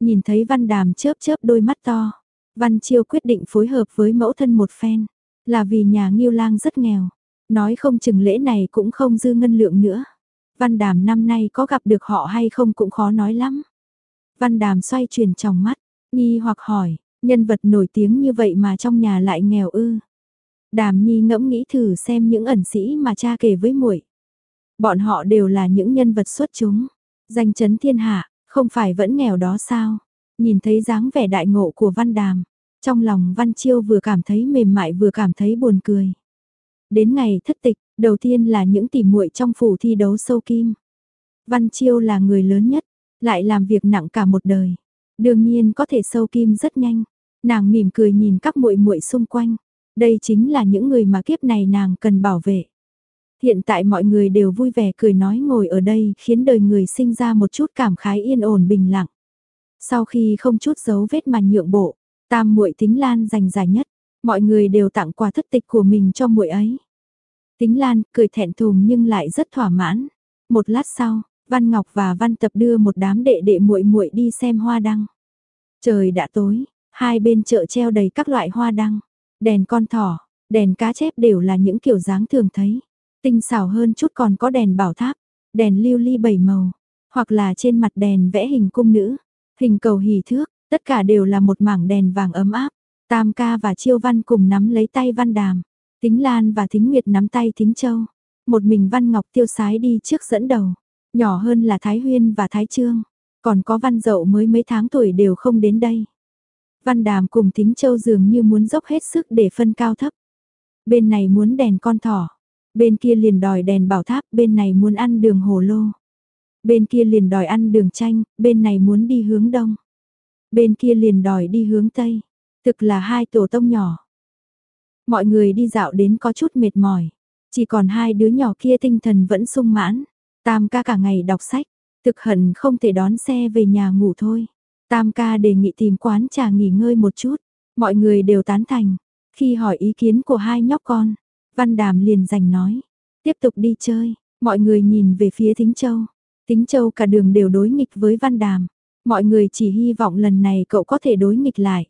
Nhìn thấy Văn Đàm chớp chớp đôi mắt to. Văn Chiêu quyết định phối hợp với mẫu thân một phen. Là vì nhà Nghiêu Lang rất nghèo. Nói không chừng lễ này cũng không dư ngân lượng nữa. Văn Đàm năm nay có gặp được họ hay không cũng khó nói lắm. Văn Đàm xoay chuyển trong mắt, nghi hoặc hỏi, nhân vật nổi tiếng như vậy mà trong nhà lại nghèo ư. Đàm Nhi ngẫm nghĩ thử xem những ẩn sĩ mà cha kể với muội. Bọn họ đều là những nhân vật xuất chúng, danh chấn thiên hạ, không phải vẫn nghèo đó sao? Nhìn thấy dáng vẻ đại ngộ của Văn Đàm, trong lòng Văn Chiêu vừa cảm thấy mềm mại vừa cảm thấy buồn cười. Đến ngày thất tịch, đầu tiên là những tỉ muội trong phủ thi đấu sâu kim. Văn Chiêu là người lớn nhất, lại làm việc nặng cả một đời. Đương nhiên có thể sâu kim rất nhanh. Nàng mỉm cười nhìn các muội muội xung quanh. Đây chính là những người mà kiếp này nàng cần bảo vệ. Hiện tại mọi người đều vui vẻ cười nói ngồi ở đây khiến đời người sinh ra một chút cảm khái yên ổn bình lặng. Sau khi không chút dấu vết mà nhượng bộ, tam muội tính lan giành giải nhất, mọi người đều tặng quà thất tịch của mình cho muội ấy. Tính lan cười thẹn thùng nhưng lại rất thỏa mãn. Một lát sau, Văn Ngọc và Văn Tập đưa một đám đệ đệ muội muội đi xem hoa đăng. Trời đã tối, hai bên chợ treo đầy các loại hoa đăng, đèn con thỏ, đèn cá chép đều là những kiểu dáng thường thấy. Tinh xảo hơn chút còn có đèn bảo tháp, đèn lưu ly bảy màu, hoặc là trên mặt đèn vẽ hình cung nữ, hình cầu hỉ thước, tất cả đều là một mảng đèn vàng ấm áp. Tam ca và Chiêu Văn cùng nắm lấy tay Văn Đàm, Tính Lan và Thính Nguyệt nắm tay Thính Châu. Một mình Văn Ngọc tiêu sái đi trước dẫn đầu, nhỏ hơn là Thái Huyên và Thái Trương, còn có Văn Dậu mới mấy tháng tuổi đều không đến đây. Văn Đàm cùng Thính Châu dường như muốn dốc hết sức để phân cao thấp. Bên này muốn đèn con thỏ, bên kia liền đòi đèn bảo tháp, bên này muốn ăn đường hồ lô. Bên kia liền đòi ăn đường chanh, bên này muốn đi hướng đông. Bên kia liền đòi đi hướng tây. Thực là hai tổ tông nhỏ. Mọi người đi dạo đến có chút mệt mỏi. Chỉ còn hai đứa nhỏ kia tinh thần vẫn sung mãn. Tam ca cả ngày đọc sách. Thực hận không thể đón xe về nhà ngủ thôi. Tam ca đề nghị tìm quán trà nghỉ ngơi một chút. Mọi người đều tán thành. Khi hỏi ý kiến của hai nhóc con, Văn Đàm liền giành nói. Tiếp tục đi chơi, mọi người nhìn về phía Thính Châu. Thính Châu cả đường đều đối nghịch với Văn Đàm. Mọi người chỉ hy vọng lần này cậu có thể đối nghịch lại.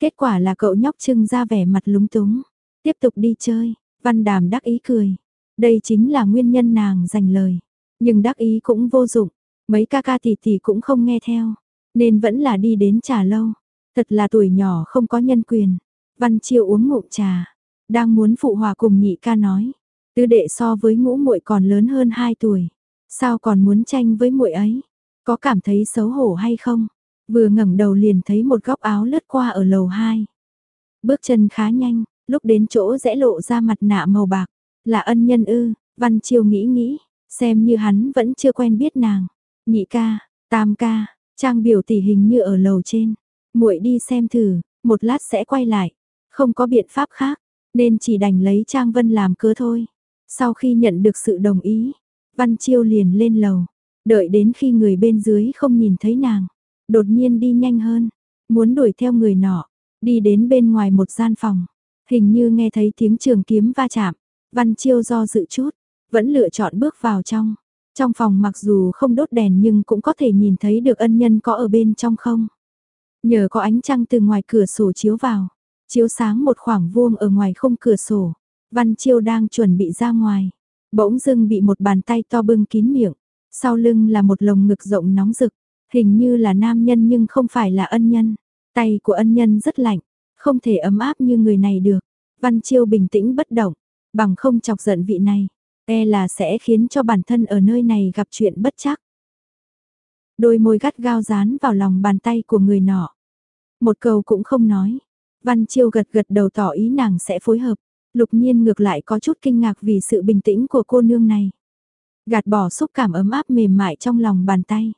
Kết quả là cậu nhóc trưng ra vẻ mặt lúng túng. Tiếp tục đi chơi, Văn Đàm đắc ý cười. Đây chính là nguyên nhân nàng dành lời. Nhưng đắc ý cũng vô dụng. Mấy ca ca tỷ tỷ cũng không nghe theo. Nên vẫn là đi đến trà lâu. Thật là tuổi nhỏ không có nhân quyền. Văn Chiêu uống ngụm trà. Đang muốn phụ hòa cùng nhị ca nói. Tứ đệ so với ngũ muội còn lớn hơn 2 tuổi. Sao còn muốn tranh với muội ấy? Có cảm thấy xấu hổ hay không? Vừa ngẩng đầu liền thấy một góc áo lướt qua ở lầu 2. Bước chân khá nhanh, lúc đến chỗ rẽ lộ ra mặt nạ màu bạc. Là ân nhân ư, Văn Chiêu nghĩ nghĩ, xem như hắn vẫn chưa quen biết nàng. Nhị ca, tam ca, trang biểu tỷ hình như ở lầu trên. muội đi xem thử, một lát sẽ quay lại. Không có biện pháp khác, nên chỉ đành lấy Trang Vân làm cớ thôi. Sau khi nhận được sự đồng ý, Văn Chiêu liền lên lầu, đợi đến khi người bên dưới không nhìn thấy nàng, đột nhiên đi nhanh hơn, muốn đuổi theo người nọ, đi đến bên ngoài một gian phòng, hình như nghe thấy tiếng trường kiếm va chạm, Văn Chiêu do dự chút, vẫn lựa chọn bước vào trong. Trong phòng mặc dù không đốt đèn nhưng cũng có thể nhìn thấy được ân nhân có ở bên trong không. Nhờ có ánh trăng từ ngoài cửa sổ chiếu vào, chiếu sáng một khoảng vuông ở ngoài khung cửa sổ. Văn Chiêu đang chuẩn bị ra ngoài, bỗng dưng bị một bàn tay to bưng kín miệng, sau lưng là một lồng ngực rộng nóng rực, hình như là nam nhân nhưng không phải là ân nhân. Tay của ân nhân rất lạnh, không thể ấm áp như người này được. Văn Chiêu bình tĩnh bất động, bằng không chọc giận vị này, e là sẽ khiến cho bản thân ở nơi này gặp chuyện bất chắc. Đôi môi gắt gao dán vào lòng bàn tay của người nọ. Một câu cũng không nói. Văn Chiêu gật gật đầu tỏ ý nàng sẽ phối hợp. Lục nhiên ngược lại có chút kinh ngạc vì sự bình tĩnh của cô nương này. Gạt bỏ xúc cảm ấm áp mềm mại trong lòng bàn tay.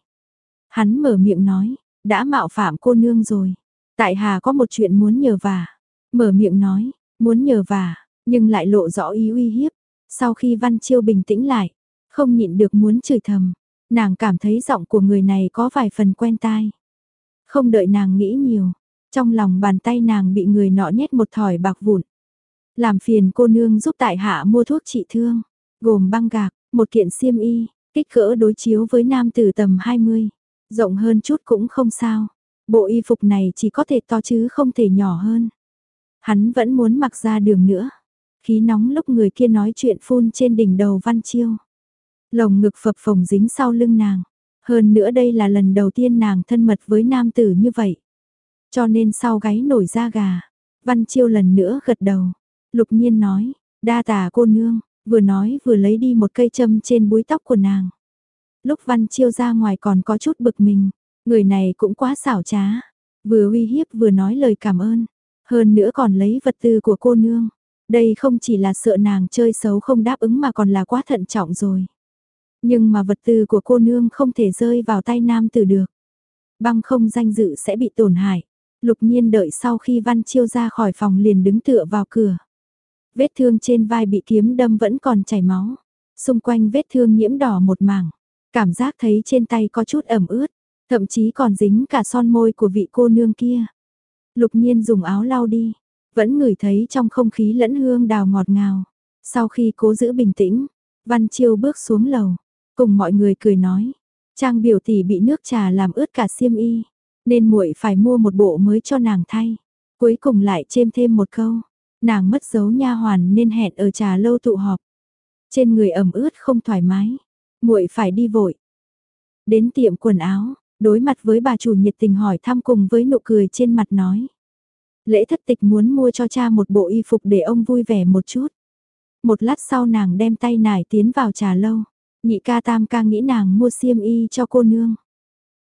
Hắn mở miệng nói, đã mạo phạm cô nương rồi. Tại Hà có một chuyện muốn nhờ vả. Mở miệng nói, muốn nhờ vả, nhưng lại lộ rõ ý uy hiếp. Sau khi Văn Chiêu bình tĩnh lại, không nhịn được muốn chửi thầm. Nàng cảm thấy giọng của người này có vài phần quen tai. Không đợi nàng nghĩ nhiều, trong lòng bàn tay nàng bị người nọ nhét một thỏi bạc vụn. Làm phiền cô nương giúp tại hạ mua thuốc trị thương, gồm băng gạc, một kiện xiêm y, kích cỡ đối chiếu với nam tử tầm 20. Rộng hơn chút cũng không sao. Bộ y phục này chỉ có thể to chứ không thể nhỏ hơn. Hắn vẫn muốn mặc ra đường nữa. Khí nóng lúc người kia nói chuyện phun trên đỉnh đầu Văn Chiêu. Lồng ngực phập phồng dính sau lưng nàng. Hơn nữa đây là lần đầu tiên nàng thân mật với nam tử như vậy. Cho nên sau gáy nổi da gà. Văn Chiêu lần nữa gật đầu. Lục nhiên nói, đa tà cô nương, vừa nói vừa lấy đi một cây châm trên búi tóc của nàng. Lúc Văn Chiêu ra ngoài còn có chút bực mình, người này cũng quá xảo trá, vừa uy hiếp vừa nói lời cảm ơn, hơn nữa còn lấy vật tư của cô nương. Đây không chỉ là sợ nàng chơi xấu không đáp ứng mà còn là quá thận trọng rồi. Nhưng mà vật tư của cô nương không thể rơi vào tay nam tử được. Băng không danh dự sẽ bị tổn hại. Lục nhiên đợi sau khi Văn Chiêu ra khỏi phòng liền đứng tựa vào cửa. Vết thương trên vai bị kiếm đâm vẫn còn chảy máu. Xung quanh vết thương nhiễm đỏ một mảng. Cảm giác thấy trên tay có chút ẩm ướt. Thậm chí còn dính cả son môi của vị cô nương kia. Lục nhiên dùng áo lau đi. Vẫn ngửi thấy trong không khí lẫn hương đào ngọt ngào. Sau khi cố giữ bình tĩnh, Văn Chiêu bước xuống lầu. Cùng mọi người cười nói. Trang biểu tỷ bị nước trà làm ướt cả xiêm y. Nên muội phải mua một bộ mới cho nàng thay. Cuối cùng lại chêm thêm một câu. Nàng mất dấu nha hoàn nên hẹn ở trà lâu tụ họp. Trên người ẩm ướt không thoải mái, muội phải đi vội. Đến tiệm quần áo, đối mặt với bà chủ nhiệt tình hỏi thăm cùng với nụ cười trên mặt nói. Lễ thất tịch muốn mua cho cha một bộ y phục để ông vui vẻ một chút. Một lát sau nàng đem tay nải tiến vào trà lâu. Nhị ca tam ca nghĩ nàng mua xiêm y cho cô nương.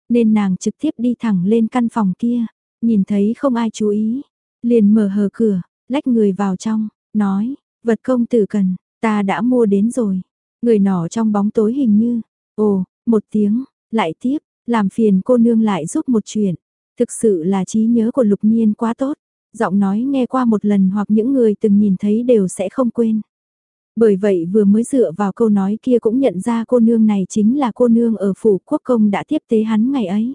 Nên nàng trực tiếp đi thẳng lên căn phòng kia. Nhìn thấy không ai chú ý. Liền mở hờ cửa, lách người vào trong, nói, vật công tử cần, ta đã mua đến rồi. Người nọ trong bóng tối hình như, ồ, một tiếng, lại tiếp, làm phiền cô nương lại giúp một chuyện. Thực sự là trí nhớ của lục nhiên quá tốt, giọng nói nghe qua một lần hoặc những người từng nhìn thấy đều sẽ không quên. Bởi vậy vừa mới dựa vào câu nói kia cũng nhận ra cô nương này chính là cô nương ở phủ quốc công đã tiếp tế hắn ngày ấy.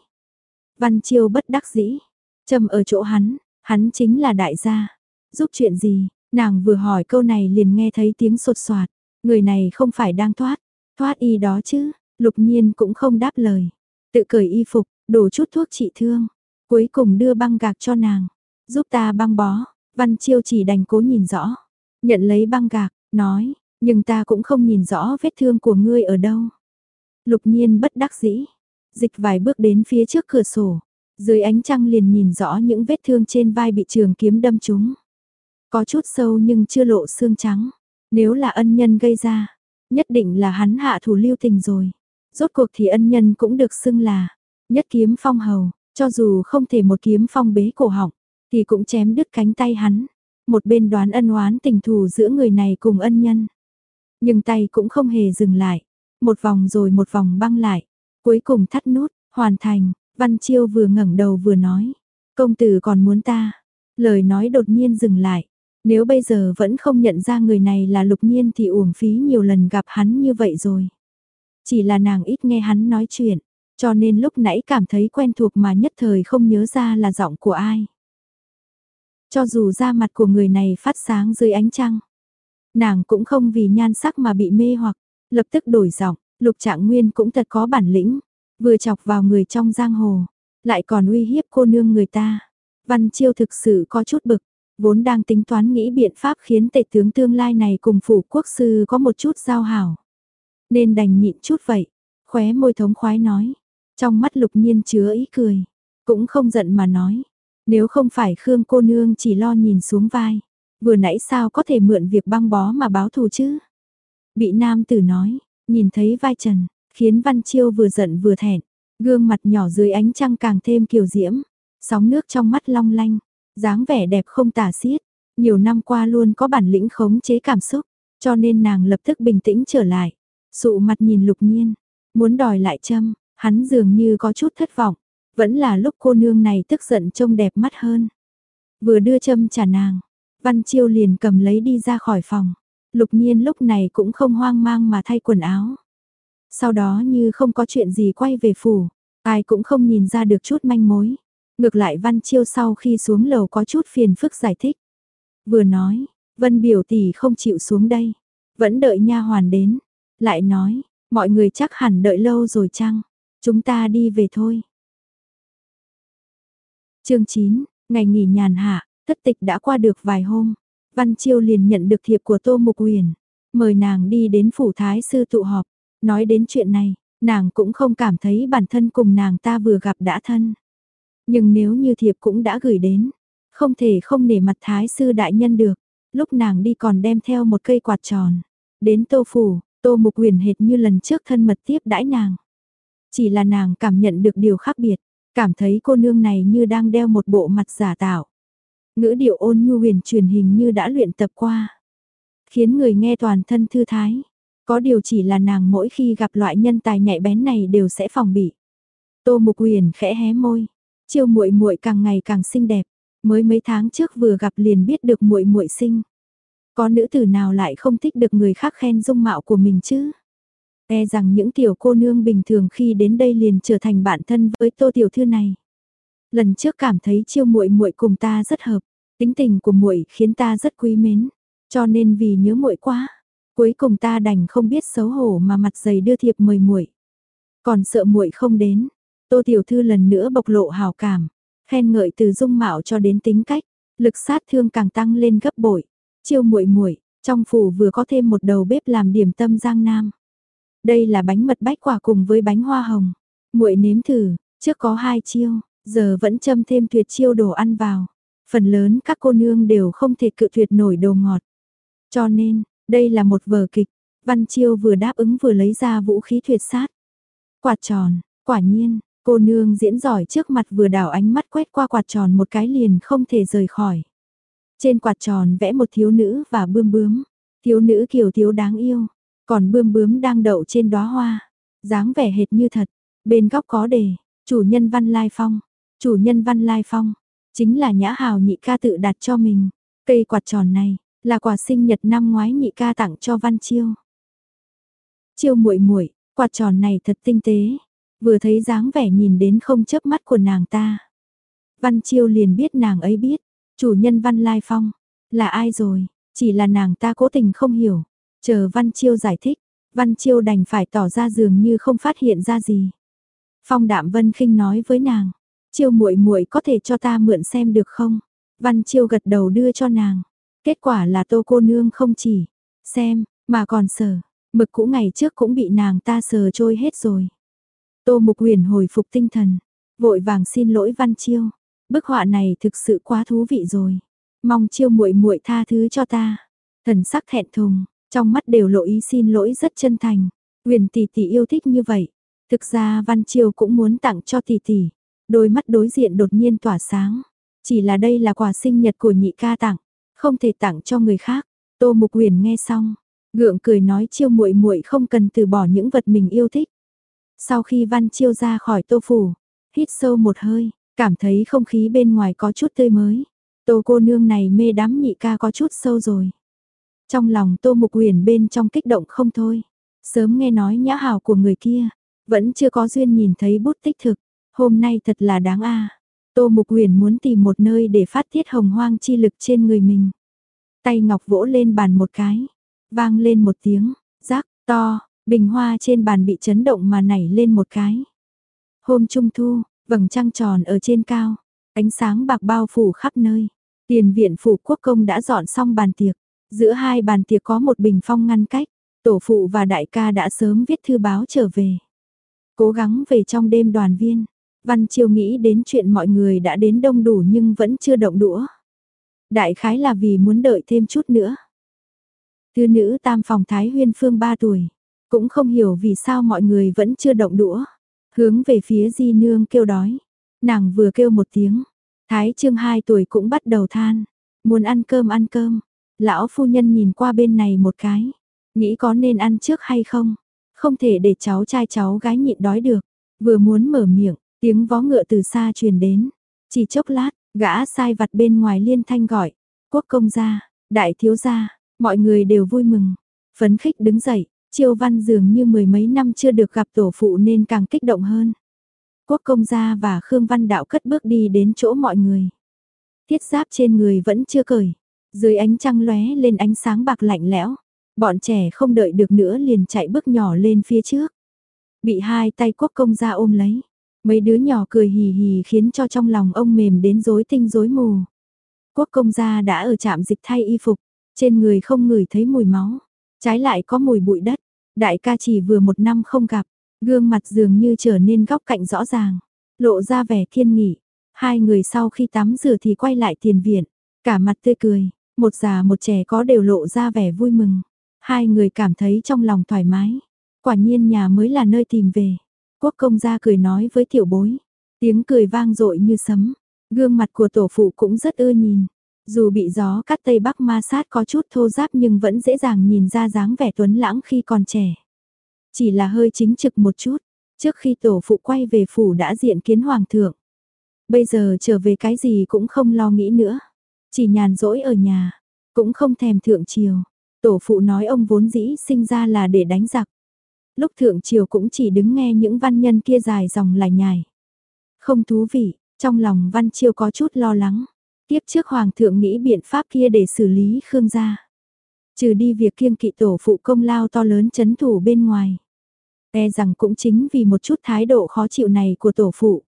Văn Chiêu bất đắc dĩ, trầm ở chỗ hắn, hắn chính là đại gia, Giúp chuyện gì? Nàng vừa hỏi câu này liền nghe thấy tiếng sột soạt. Người này không phải đang thoát. Thoát y đó chứ. Lục nhiên cũng không đáp lời. Tự cởi y phục, đổ chút thuốc trị thương. Cuối cùng đưa băng gạc cho nàng. Giúp ta băng bó. Văn chiêu chỉ đành cố nhìn rõ. Nhận lấy băng gạc, nói. Nhưng ta cũng không nhìn rõ vết thương của ngươi ở đâu. Lục nhiên bất đắc dĩ. Dịch vài bước đến phía trước cửa sổ. Dưới ánh trăng liền nhìn rõ những vết thương trên vai bị trường kiếm đâm trúng. Có chút sâu nhưng chưa lộ xương trắng. Nếu là ân nhân gây ra, nhất định là hắn hạ thủ lưu tình rồi. Rốt cuộc thì ân nhân cũng được xưng là nhất kiếm phong hầu, cho dù không thể một kiếm phong bế cổ họng, thì cũng chém đứt cánh tay hắn. Một bên đoán ân oán tình thù giữa người này cùng ân nhân. Nhưng tay cũng không hề dừng lại. Một vòng rồi một vòng băng lại. Cuối cùng thắt nút, hoàn thành, Văn Chiêu vừa ngẩng đầu vừa nói. Công tử còn muốn ta. Lời nói đột nhiên dừng lại. Nếu bây giờ vẫn không nhận ra người này là lục nhiên thì uổng phí nhiều lần gặp hắn như vậy rồi. Chỉ là nàng ít nghe hắn nói chuyện, cho nên lúc nãy cảm thấy quen thuộc mà nhất thời không nhớ ra là giọng của ai. Cho dù da mặt của người này phát sáng dưới ánh trăng, nàng cũng không vì nhan sắc mà bị mê hoặc, lập tức đổi giọng, lục trạng nguyên cũng thật có bản lĩnh, vừa chọc vào người trong giang hồ, lại còn uy hiếp cô nương người ta. Văn Chiêu thực sự có chút bực, Vốn đang tính toán nghĩ biện pháp khiến tệ tướng tương lai này cùng phủ quốc sư có một chút giao hảo. Nên đành nhịn chút vậy. Khóe môi thống khoái nói. Trong mắt lục nhiên chứa ý cười. Cũng không giận mà nói. Nếu không phải Khương cô nương chỉ lo nhìn xuống vai. Vừa nãy sao có thể mượn việc băng bó mà báo thù chứ? Bị nam tử nói. Nhìn thấy vai trần. Khiến Văn Chiêu vừa giận vừa thẹn. Gương mặt nhỏ dưới ánh trăng càng thêm kiều diễm. Sóng nước trong mắt long lanh dáng vẻ đẹp không tả xiết, nhiều năm qua luôn có bản lĩnh khống chế cảm xúc, cho nên nàng lập tức bình tĩnh trở lại, sụ mặt nhìn lục nhiên, muốn đòi lại châm, hắn dường như có chút thất vọng, vẫn là lúc cô nương này tức giận trông đẹp mắt hơn. Vừa đưa châm trả nàng, Văn Chiêu liền cầm lấy đi ra khỏi phòng, lục nhiên lúc này cũng không hoang mang mà thay quần áo. Sau đó như không có chuyện gì quay về phủ, ai cũng không nhìn ra được chút manh mối. Ngược lại Văn Chiêu sau khi xuống lầu có chút phiền phức giải thích. Vừa nói, Vân biểu tỷ không chịu xuống đây, vẫn đợi nha hoàn đến. Lại nói, mọi người chắc hẳn đợi lâu rồi chăng? Chúng ta đi về thôi chương 9, ngày nghỉ nhàn hạ, thất tịch đã qua được vài hôm. Văn Chiêu liền nhận được thiệp của Tô Mục Huyền, mời nàng đi đến phủ thái sư tụ họp. Nói đến chuyện này, nàng cũng không cảm thấy bản thân cùng nàng ta vừa gặp đã thân. Nhưng nếu như thiệp cũng đã gửi đến, không thể không nể mặt thái sư đại nhân được. Lúc nàng đi còn đem theo một cây quạt tròn. Đến tô phủ, tô mục huyền hệt như lần trước thân mật tiếp đãi nàng. Chỉ là nàng cảm nhận được điều khác biệt, cảm thấy cô nương này như đang đeo một bộ mặt giả tạo. Ngữ điệu ôn nhu huyền truyền hình như đã luyện tập qua. Khiến người nghe toàn thân thư thái. Có điều chỉ là nàng mỗi khi gặp loại nhân tài nhạy bén này đều sẽ phòng bị. Tô Mục Huyền khẽ hé môi, chiêu muội muội càng ngày càng xinh đẹp, mới mấy tháng trước vừa gặp liền biết được muội muội xinh. Có nữ tử nào lại không thích được người khác khen dung mạo của mình chứ? E rằng những tiểu cô nương bình thường khi đến đây liền trở thành bạn thân với Tô tiểu thư này. Lần trước cảm thấy chiêu muội muội cùng ta rất hợp, tính tình của muội khiến ta rất quý mến, cho nên vì nhớ muội quá, cuối cùng ta đành không biết xấu hổ mà mặt dày đưa thiệp mời muội. Còn sợ muội không đến, Tô tiểu thư lần nữa bộc lộ hào cảm, khen ngợi từ dung mạo cho đến tính cách, lực sát thương càng tăng lên gấp bội. Chiêu muội muội, trong phủ vừa có thêm một đầu bếp làm điểm tâm Giang Nam. Đây là bánh mật bách quả cùng với bánh hoa hồng. Muội nếm thử, trước có hai chiêu, giờ vẫn châm thêm tuyệt chiêu đồ ăn vào. Phần lớn các cô nương đều không thể cự tuyệt nổi đồ ngọt. Cho nên, đây là một vở kịch, Văn Chiêu vừa đáp ứng vừa lấy ra vũ khí tuyệt sát. Quạt tròn, quả nhiên, cô nương diễn giỏi trước mặt vừa đảo ánh mắt quét qua quạt tròn một cái liền không thể rời khỏi. Trên quạt tròn vẽ một thiếu nữ và bươm bướm, thiếu nữ kiều thiếu đáng yêu, còn bươm bướm đang đậu trên đóa hoa, dáng vẻ hệt như thật, bên góc có đề, chủ nhân Văn Lai Phong, chủ nhân Văn Lai Phong, chính là nhã hào nhị ca tự đặt cho mình, cây quạt tròn này, là quà sinh nhật năm ngoái nhị ca tặng cho Văn Chiêu. Chiêu muội muội, quạt tròn này thật tinh tế, vừa thấy dáng vẻ nhìn đến không chớp mắt của nàng ta. Văn Chiêu liền biết nàng ấy biết, chủ nhân Văn Lai Phong, là ai rồi, chỉ là nàng ta cố tình không hiểu, chờ Văn Chiêu giải thích, Văn Chiêu đành phải tỏ ra dường như không phát hiện ra gì. Phong Đạm Vân khinh nói với nàng, Chiêu muội muội có thể cho ta mượn xem được không? Văn Chiêu gật đầu đưa cho nàng. Kết quả là tô cô nương không chỉ xem, mà còn sờ, mực cũ ngày trước cũng bị nàng ta sờ trôi hết rồi. Tô Mục Huyền hồi phục tinh thần, vội vàng xin lỗi Văn Chiêu. Bức họa này thực sự quá thú vị rồi. Mong Chiêu muội muội tha thứ cho ta. Thần sắc thẹn thùng, trong mắt đều lộ ý xin lỗi rất chân thành. Huyền tỷ tỷ yêu thích như vậy. Thực ra Văn Chiêu cũng muốn tặng cho tỷ tỷ. Đôi mắt đối diện đột nhiên tỏa sáng. Chỉ là đây là quà sinh nhật của nhị ca tặng không thể tặng cho người khác. Tô Mục Huyền nghe xong, gượng cười nói chiêu muội muội không cần từ bỏ những vật mình yêu thích. Sau khi Văn Chiêu ra khỏi Tô phủ, hít sâu một hơi, cảm thấy không khí bên ngoài có chút tươi mới. Tô cô nương này mê đắm nhị ca có chút sâu rồi. Trong lòng Tô Mục Huyền bên trong kích động không thôi. Sớm nghe nói nhã hào của người kia, vẫn chưa có duyên nhìn thấy bút tích thực. Hôm nay thật là đáng a. Tô Mục Huyền muốn tìm một nơi để phát tiết hồng hoang chi lực trên người mình. Tay ngọc vỗ lên bàn một cái, vang lên một tiếng, rác, to, bình hoa trên bàn bị chấn động mà nảy lên một cái. Hôm trung thu, vầng trăng tròn ở trên cao, ánh sáng bạc bao phủ khắp nơi. Tiền viện phủ quốc công đã dọn xong bàn tiệc, giữa hai bàn tiệc có một bình phong ngăn cách, tổ phụ và đại ca đã sớm viết thư báo trở về. Cố gắng về trong đêm đoàn viên, Văn Chiêu nghĩ đến chuyện mọi người đã đến đông đủ nhưng vẫn chưa động đũa. Đại khái là vì muốn đợi thêm chút nữa. Thư nữ tam phòng Thái Huyên Phương 3 tuổi, cũng không hiểu vì sao mọi người vẫn chưa động đũa. Hướng về phía Di Nương kêu đói. Nàng vừa kêu một tiếng, Thái Trương 2 tuổi cũng bắt đầu than, muốn ăn cơm ăn cơm. Lão phu nhân nhìn qua bên này một cái, nghĩ có nên ăn trước hay không? Không thể để cháu trai cháu gái nhịn đói được, vừa muốn mở miệng, Tiếng vó ngựa từ xa truyền đến. Chỉ chốc lát, gã sai vặt bên ngoài liên thanh gọi. Quốc công gia, đại thiếu gia, mọi người đều vui mừng. Phấn khích đứng dậy, chiêu văn dường như mười mấy năm chưa được gặp tổ phụ nên càng kích động hơn. Quốc công gia và Khương Văn Đạo cất bước đi đến chỗ mọi người. Thiết giáp trên người vẫn chưa cởi. Dưới ánh trăng lóe lên ánh sáng bạc lạnh lẽo. Bọn trẻ không đợi được nữa liền chạy bước nhỏ lên phía trước. bị hai tay quốc công gia ôm lấy. Mấy đứa nhỏ cười hì hì khiến cho trong lòng ông mềm đến rối tinh rối mù. Quốc công gia đã ở trạm dịch thay y phục, trên người không ngửi thấy mùi máu, trái lại có mùi bụi đất. Đại ca chỉ vừa một năm không gặp, gương mặt dường như trở nên góc cạnh rõ ràng, lộ ra vẻ kiên nghị. Hai người sau khi tắm rửa thì quay lại tiền viện, cả mặt tươi cười, một già một trẻ có đều lộ ra vẻ vui mừng. Hai người cảm thấy trong lòng thoải mái, quả nhiên nhà mới là nơi tìm về. Quốc công gia cười nói với tiểu bối, tiếng cười vang dội như sấm, gương mặt của tổ phụ cũng rất ưa nhìn. Dù bị gió cắt tây bắc ma sát có chút thô giáp nhưng vẫn dễ dàng nhìn ra dáng vẻ tuấn lãng khi còn trẻ. Chỉ là hơi chính trực một chút, trước khi tổ phụ quay về phủ đã diện kiến hoàng thượng. Bây giờ trở về cái gì cũng không lo nghĩ nữa, chỉ nhàn rỗi ở nhà, cũng không thèm thượng triều. Tổ phụ nói ông vốn dĩ sinh ra là để đánh giặc. Lúc thượng triều cũng chỉ đứng nghe những văn nhân kia dài dòng lải nhải. Không thú vị, trong lòng văn chiêu có chút lo lắng. Tiếp trước hoàng thượng nghĩ biện pháp kia để xử lý Khương gia. Trừ đi việc kiêng kỵ tổ phụ công lao to lớn chấn thủ bên ngoài. E rằng cũng chính vì một chút thái độ khó chịu này của tổ phụ.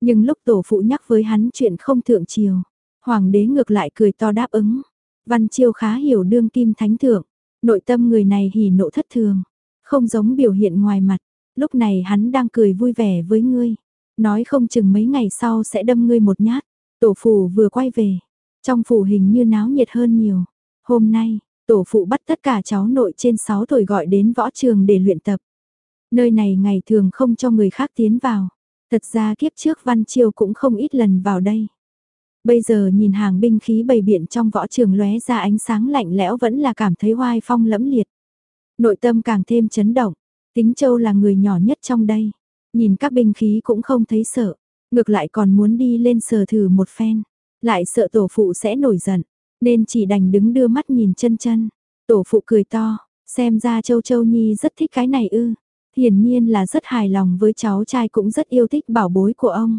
Nhưng lúc tổ phụ nhắc với hắn chuyện không thượng triều, hoàng đế ngược lại cười to đáp ứng. Văn Chiêu khá hiểu đương kim thánh thượng, nội tâm người này hỉ nộ thất thường, không giống biểu hiện ngoài mặt, lúc này hắn đang cười vui vẻ với ngươi, nói không chừng mấy ngày sau sẽ đâm ngươi một nhát. Tổ phụ vừa quay về, trong phủ hình như náo nhiệt hơn nhiều. Hôm nay, tổ phụ bắt tất cả cháu nội trên 6 tuổi gọi đến võ trường để luyện tập. Nơi này ngày thường không cho người khác tiến vào. Thật ra kiếp trước Văn Chiêu cũng không ít lần vào đây. Bây giờ nhìn hàng binh khí bày biện trong võ trường lóe ra ánh sáng lạnh lẽo vẫn là cảm thấy hoai phong lẫm liệt. Nội tâm càng thêm chấn động, tính châu là người nhỏ nhất trong đây. Nhìn các binh khí cũng không thấy sợ, ngược lại còn muốn đi lên sờ thử một phen. Lại sợ tổ phụ sẽ nổi giận, nên chỉ đành đứng đưa mắt nhìn chân chân. Tổ phụ cười to, xem ra châu châu nhi rất thích cái này ư. Hiển nhiên là rất hài lòng với cháu trai cũng rất yêu thích bảo bối của ông.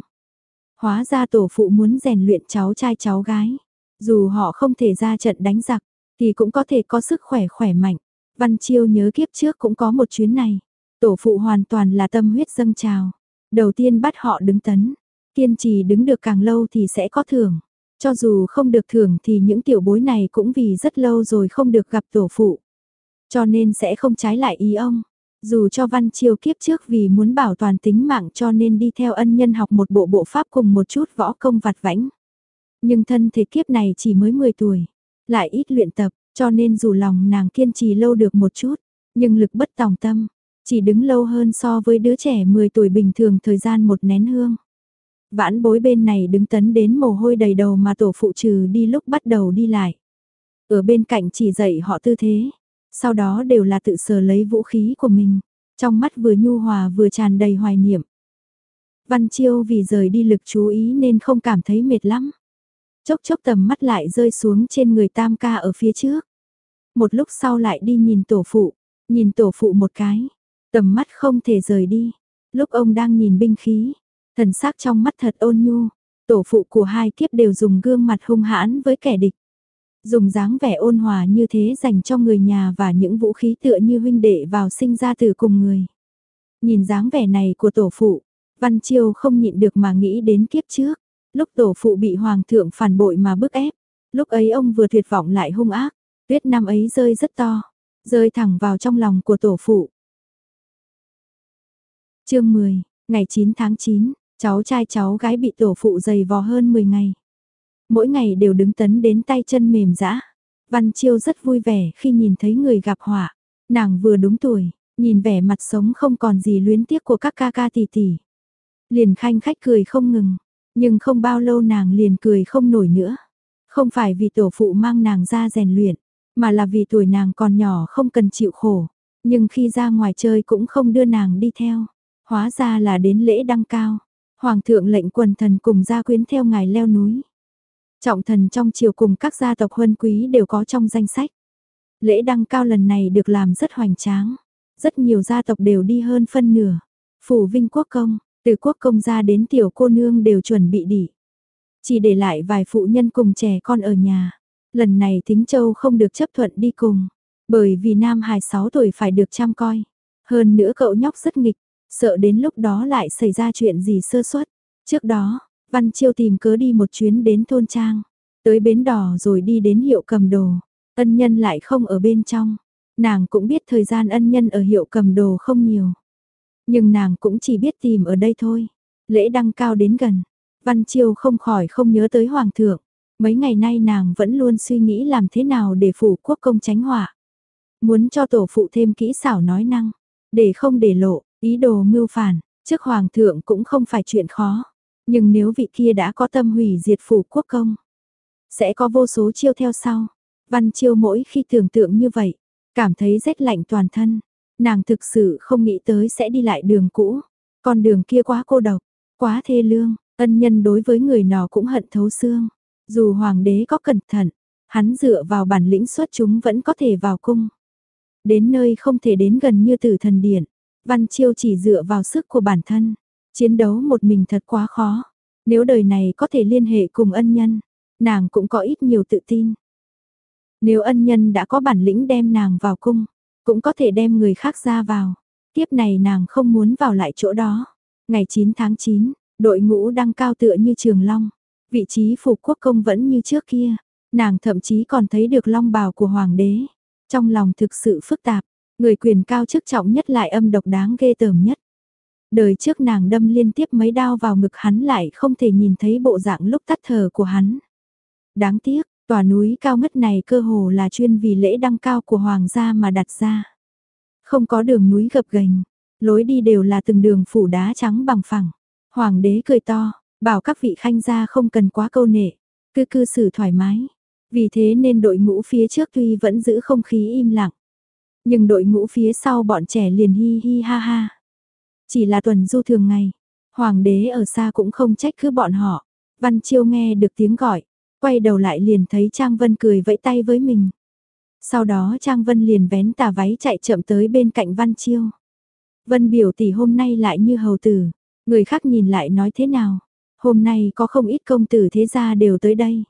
Hóa ra tổ phụ muốn rèn luyện cháu trai cháu gái. Dù họ không thể ra trận đánh giặc, thì cũng có thể có sức khỏe khỏe mạnh. Văn Chiêu nhớ kiếp trước cũng có một chuyến này. Tổ phụ hoàn toàn là tâm huyết dâng trào. Đầu tiên bắt họ đứng tấn. Kiên trì đứng được càng lâu thì sẽ có thưởng. Cho dù không được thưởng thì những tiểu bối này cũng vì rất lâu rồi không được gặp tổ phụ. Cho nên sẽ không trái lại ý ông. Dù cho Văn Chiêu kiếp trước vì muốn bảo toàn tính mạng cho nên đi theo ân nhân học một bộ bộ pháp cùng một chút võ công vặt vãnh. Nhưng thân thể kiếp này chỉ mới 10 tuổi, lại ít luyện tập, cho nên dù lòng nàng kiên trì lâu được một chút, nhưng lực bất tòng tâm, chỉ đứng lâu hơn so với đứa trẻ 10 tuổi bình thường thời gian một nén hương. Vãn bối bên này đứng tấn đến mồ hôi đầy đầu mà tổ phụ trừ đi lúc bắt đầu đi lại. Ở bên cạnh chỉ dạy họ tư thế, sau đó đều là tự sờ lấy vũ khí của mình, trong mắt vừa nhu hòa vừa tràn đầy hoài niệm. Văn Chiêu vì rời đi lực chú ý nên không cảm thấy mệt lắm. Chốc chốc tầm mắt lại rơi xuống trên người tam ca ở phía trước. Một lúc sau lại đi nhìn tổ phụ, nhìn tổ phụ một cái, tầm mắt không thể rời đi. Lúc ông đang nhìn binh khí, thần sắc trong mắt thật ôn nhu, tổ phụ của hai kiếp đều dùng gương mặt hung hãn với kẻ địch. Dùng dáng vẻ ôn hòa như thế dành cho người nhà và những vũ khí tựa như huynh đệ vào sinh ra từ cùng người. Nhìn dáng vẻ này của tổ phụ, Văn Chiêu không nhịn được mà nghĩ đến kiếp trước, lúc tổ phụ bị hoàng thượng phản bội mà bức ép, lúc ấy ông vừa tuyệt vọng lại hung ác, tuyết năm ấy rơi rất to, rơi thẳng vào trong lòng của tổ phụ. Chương 10, ngày 9 tháng 9, cháu trai cháu gái bị tổ phụ dày vò hơn 10 ngày mỗi ngày đều đứng tấn đến tay chân mềm dã. Văn Chiêu rất vui vẻ khi nhìn thấy người gặp họa. Nàng vừa đúng tuổi, nhìn vẻ mặt sống không còn gì luyến tiếc của các ca ca tỷ tỷ. Liền khanh khách cười không ngừng, nhưng không bao lâu nàng liền cười không nổi nữa. Không phải vì tổ phụ mang nàng ra rèn luyện, mà là vì tuổi nàng còn nhỏ không cần chịu khổ. Nhưng khi ra ngoài chơi cũng không đưa nàng đi theo. Hóa ra là đến lễ đăng cao. Hoàng thượng lệnh quần thần cùng gia quyến theo ngài leo núi. Trọng thần trong triều cùng các gia tộc huân quý đều có trong danh sách. Lễ đăng cao lần này được làm rất hoành tráng. Rất nhiều gia tộc đều đi hơn phân nửa. Phủ Vinh Quốc Công, từ Quốc Công gia đến tiểu cô nương đều chuẩn bị đi. Chỉ để lại vài phụ nhân cùng trẻ con ở nhà. Lần này Thính Châu không được chấp thuận đi cùng. Bởi vì Nam Hải 6 tuổi phải được chăm coi. Hơn nữa cậu nhóc rất nghịch, sợ đến lúc đó lại xảy ra chuyện gì sơ suất. Trước đó, Văn Chiêu tìm cớ đi một chuyến đến thôn trang, tới bến đỏ rồi đi đến hiệu cầm đồ, ân nhân lại không ở bên trong. Nàng cũng biết thời gian ân nhân ở hiệu cầm đồ không nhiều. Nhưng nàng cũng chỉ biết tìm ở đây thôi. Lễ đăng cao đến gần, Văn Chiêu không khỏi không nhớ tới Hoàng thượng. Mấy ngày nay nàng vẫn luôn suy nghĩ làm thế nào để phủ quốc công tránh họa. Muốn cho tổ phụ thêm kỹ xảo nói năng, để không để lộ, ý đồ mưu phản, trước Hoàng thượng cũng không phải chuyện khó. Nhưng nếu vị kia đã có tâm hủy diệt phủ quốc công, sẽ có vô số chiêu theo sau. Văn Chiêu mỗi khi tưởng tượng như vậy, cảm thấy rét lạnh toàn thân. Nàng thực sự không nghĩ tới sẽ đi lại đường cũ. Con đường kia quá cô độc, quá thê lương, ân nhân đối với người nào cũng hận thấu xương. Dù hoàng đế có cẩn thận, hắn dựa vào bản lĩnh xuất chúng vẫn có thể vào cung. Đến nơi không thể đến gần như tử thần điện, Văn Chiêu chỉ dựa vào sức của bản thân. Chiến đấu một mình thật quá khó. Nếu đời này có thể liên hệ cùng ân nhân, nàng cũng có ít nhiều tự tin. Nếu ân nhân đã có bản lĩnh đem nàng vào cung, cũng có thể đem người khác ra vào. Tiếp này nàng không muốn vào lại chỗ đó. Ngày 9 tháng 9, đội ngũ đăng cao tựa như trường long. Vị trí phủ quốc công vẫn như trước kia. Nàng thậm chí còn thấy được long bào của hoàng đế. Trong lòng thực sự phức tạp, người quyền cao chức trọng nhất lại âm độc đáng ghê tởm nhất. Đời trước nàng đâm liên tiếp mấy đao vào ngực hắn lại không thể nhìn thấy bộ dạng lúc tắt thở của hắn. Đáng tiếc, tòa núi cao ngất này cơ hồ là chuyên vì lễ đăng cao của hoàng gia mà đặt ra. Không có đường núi gập ghềnh, lối đi đều là từng đường phủ đá trắng bằng phẳng. Hoàng đế cười to, bảo các vị khanh gia không cần quá câu nệ, cứ cư xử thoải mái. Vì thế nên đội ngũ phía trước tuy vẫn giữ không khí im lặng. Nhưng đội ngũ phía sau bọn trẻ liền hi hi ha ha. Chỉ là tuần du thường ngày, hoàng đế ở xa cũng không trách cứ bọn họ. Văn Chiêu nghe được tiếng gọi, quay đầu lại liền thấy Trang Vân cười vẫy tay với mình. Sau đó Trang Vân liền vén tà váy chạy chậm tới bên cạnh Văn Chiêu. Vân biểu tỷ hôm nay lại như hầu tử, người khác nhìn lại nói thế nào. Hôm nay có không ít công tử thế gia đều tới đây.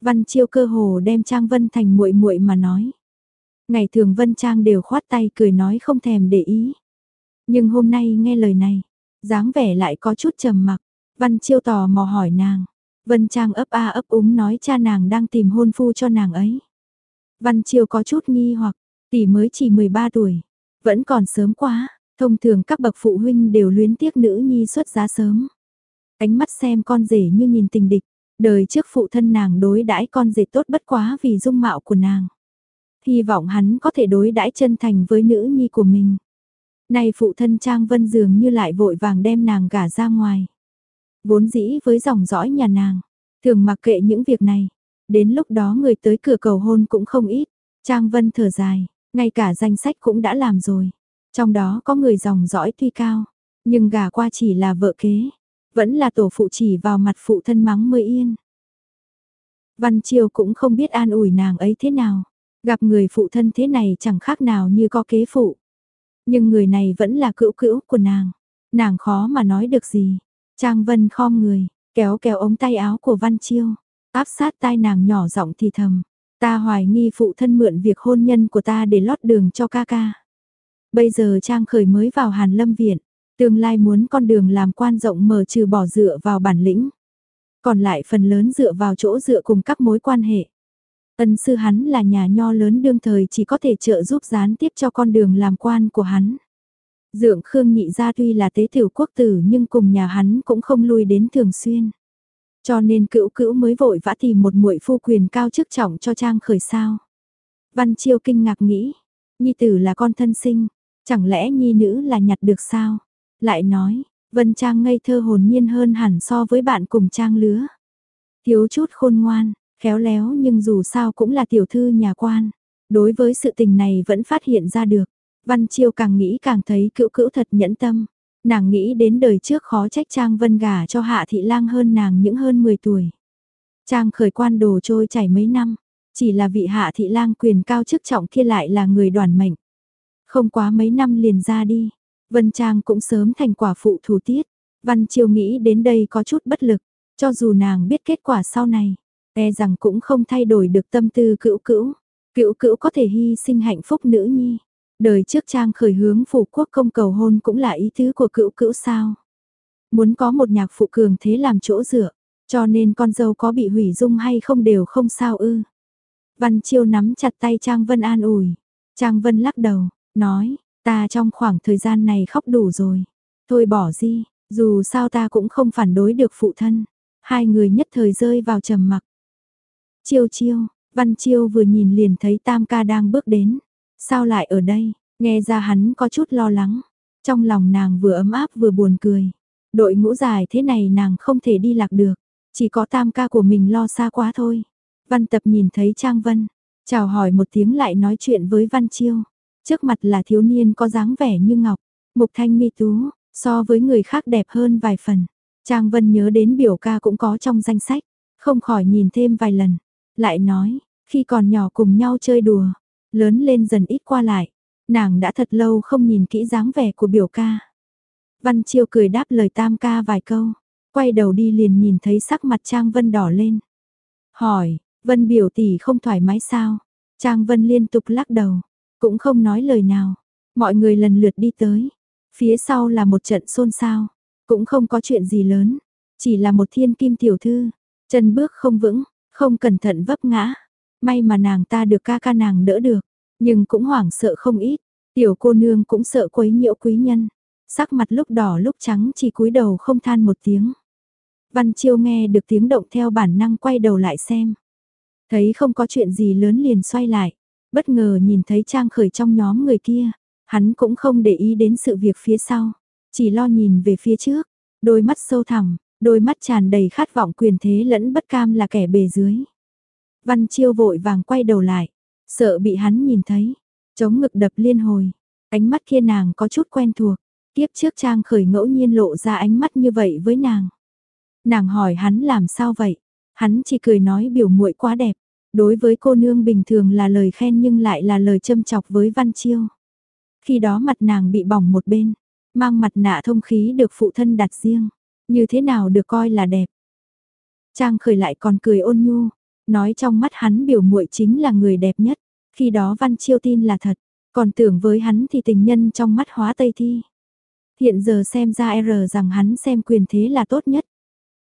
Văn Chiêu cơ hồ đem Trang Vân thành muội muội mà nói. Ngày thường Vân Trang đều khoát tay cười nói không thèm để ý. Nhưng hôm nay nghe lời này, dáng vẻ lại có chút trầm mặc. Văn Chiêu tò mò hỏi nàng. Vân Trang ấp a ấp úng nói cha nàng đang tìm hôn phu cho nàng ấy. Văn Chiêu có chút nghi hoặc, tỷ mới chỉ 13 tuổi, vẫn còn sớm quá, thông thường các bậc phụ huynh đều luyến tiếc nữ nhi xuất giá sớm. Ánh mắt xem con rể như nhìn tình địch, đời trước phụ thân nàng đối đãi con rể tốt bất quá vì dung mạo của nàng. Hy vọng hắn có thể đối đãi chân thành với nữ nhi của mình. Nay phụ thân Trang Vân dường như lại vội vàng đem nàng gả ra ngoài. Vốn dĩ với dòng dõi nhà nàng, thường mặc kệ những việc này. Đến lúc đó người tới cửa cầu hôn cũng không ít. Trang Vân thở dài, ngay cả danh sách cũng đã làm rồi. Trong đó có người dòng dõi tuy cao, nhưng gả qua chỉ là vợ kế. Vẫn là tổ phụ chỉ vào mặt phụ thân mắng mới yên. Văn Chiêu cũng không biết an ủi nàng ấy thế nào. Gặp người phụ thân thế này chẳng khác nào như có kế phụ. Nhưng người này vẫn là cữu cữu của nàng. Nàng khó mà nói được gì. Trang Vân khom người, kéo kéo ống tay áo của Văn Chiêu. Áp sát tai nàng nhỏ giọng thì thầm. Ta hoài nghi phụ thân mượn việc hôn nhân của ta để lót đường cho ca ca. Bây giờ Trang khởi mới vào Hàn Lâm Viện. Tương lai muốn con đường làm quan rộng mở trừ bỏ dựa vào bản lĩnh. Còn lại phần lớn dựa vào chỗ dựa cùng các mối quan hệ. Ân sư hắn là nhà nho lớn đương thời chỉ có thể trợ giúp gián tiếp cho con đường làm quan của hắn. Dượng Khương nhị gia tuy là tế tiểu quốc tử nhưng cùng nhà hắn cũng không lui đến thường xuyên. Cho nên cữu cữu mới vội vã tìm một muội phu quyền cao chức trọng cho trang khởi sao. Văn Chiêu kinh ngạc nghĩ, nhi tử là con thân sinh, chẳng lẽ nhi nữ là nhặt được sao? Lại nói, Vân Trang ngây thơ hồn nhiên hơn hẳn so với bạn cùng Trang lứa. Thiếu chút khôn ngoan, khéo léo nhưng dù sao cũng là tiểu thư nhà quan. Đối với sự tình này vẫn phát hiện ra được. Văn Chiêu càng nghĩ càng thấy cữu cữu thật nhẫn tâm. Nàng nghĩ đến đời trước khó trách Trang Vân gả cho Hạ Thị Lang hơn nàng những hơn 10 tuổi. Trang khởi quan đồ trôi chảy mấy năm, chỉ là vị Hạ Thị Lang quyền cao chức trọng kia lại là người đoàn mệnh. Không quá mấy năm liền ra đi, Vân Trang cũng sớm thành quả phụ thủ tiết. Văn Chiêu nghĩ đến đây có chút bất lực, cho dù nàng biết kết quả sau này, e rằng cũng không thay đổi được tâm tư cữu cữu. Cữu cữu có thể hy sinh hạnh phúc nữ nhi, Đời trước trang khởi hướng phủ quốc công cầu hôn cũng là ý tứ của cữu cữu sao. Muốn có một nhạc phụ cường thế làm chỗ dựa, cho nên con dâu có bị hủy dung hay không đều không sao ư. Văn Chiêu nắm chặt tay Trang Vân an ủi. Trang Vân lắc đầu, nói, ta trong khoảng thời gian này khóc đủ rồi. Thôi bỏ đi, dù sao ta cũng không phản đối được phụ thân. Hai người nhất thời rơi vào trầm mặc. Chiêu chiêu, Văn Chiêu vừa nhìn liền thấy Tam ca đang bước đến. Sao lại ở đây? Nghe ra hắn có chút lo lắng. Trong lòng nàng vừa ấm áp vừa buồn cười. Đội ngũ dài thế này nàng không thể đi lạc được. Chỉ có tam ca của mình lo xa quá thôi. Văn tập nhìn thấy Trang Vân. Chào hỏi một tiếng lại nói chuyện với Văn Chiêu. Trước mặt là thiếu niên có dáng vẻ như ngọc. Mục thanh mi tú, so với người khác đẹp hơn vài phần. Trang Vân nhớ đến biểu ca cũng có trong danh sách. Không khỏi nhìn thêm vài lần. Lại nói, khi còn nhỏ cùng nhau chơi đùa, lớn lên dần ít qua lại, nàng đã thật lâu không nhìn kỹ dáng vẻ của biểu ca. Văn Chiêu cười đáp lời tam ca vài câu, quay đầu đi liền nhìn thấy sắc mặt Trang Vân đỏ lên. Hỏi, Vân biểu tỷ không thoải mái sao? Trang Vân liên tục lắc đầu, cũng không nói lời nào. Mọi người lần lượt đi tới, phía sau là một trận xôn xao, cũng không có chuyện gì lớn, chỉ là một thiên kim tiểu thư, chân bước không vững, không cẩn thận vấp ngã. May mà nàng ta được ca ca nàng đỡ được, nhưng cũng hoảng sợ không ít. Tiểu cô nương cũng sợ quấy nhiễu quý nhân. Sắc mặt lúc đỏ lúc trắng chỉ cúi đầu không than một tiếng. Văn Chiêu nghe được tiếng động theo bản năng quay đầu lại xem. Thấy không có chuyện gì lớn liền xoay lại. Bất ngờ nhìn thấy Trang khởi trong nhóm người kia. Hắn cũng không để ý đến sự việc phía sau. Chỉ lo nhìn về phía trước. Đôi mắt sâu thẳm, đôi mắt tràn đầy khát vọng quyền thế lẫn bất cam là kẻ bề dưới. Văn Chiêu vội vàng quay đầu lại, sợ bị hắn nhìn thấy, chống ngực đập liên hồi, ánh mắt kia nàng có chút quen thuộc, tiếp trước Trang khởi ngẫu nhiên lộ ra ánh mắt như vậy với nàng. Nàng hỏi hắn làm sao vậy, hắn chỉ cười nói biểu muội quá đẹp, đối với cô nương bình thường là lời khen nhưng lại là lời châm chọc với Văn Chiêu. Khi đó mặt nàng bị bỏng một bên, mang mặt nạ thông khí được phụ thân đặt riêng, như thế nào được coi là đẹp. Trang khởi lại còn cười ôn nhu, Nói trong mắt hắn biểu muội chính là người đẹp nhất, khi đó Văn Chiêu tin là thật, còn tưởng với hắn thì tình nhân trong mắt hóa Tây Thi. Hiện giờ xem ra R rằng hắn xem quyền thế là tốt nhất.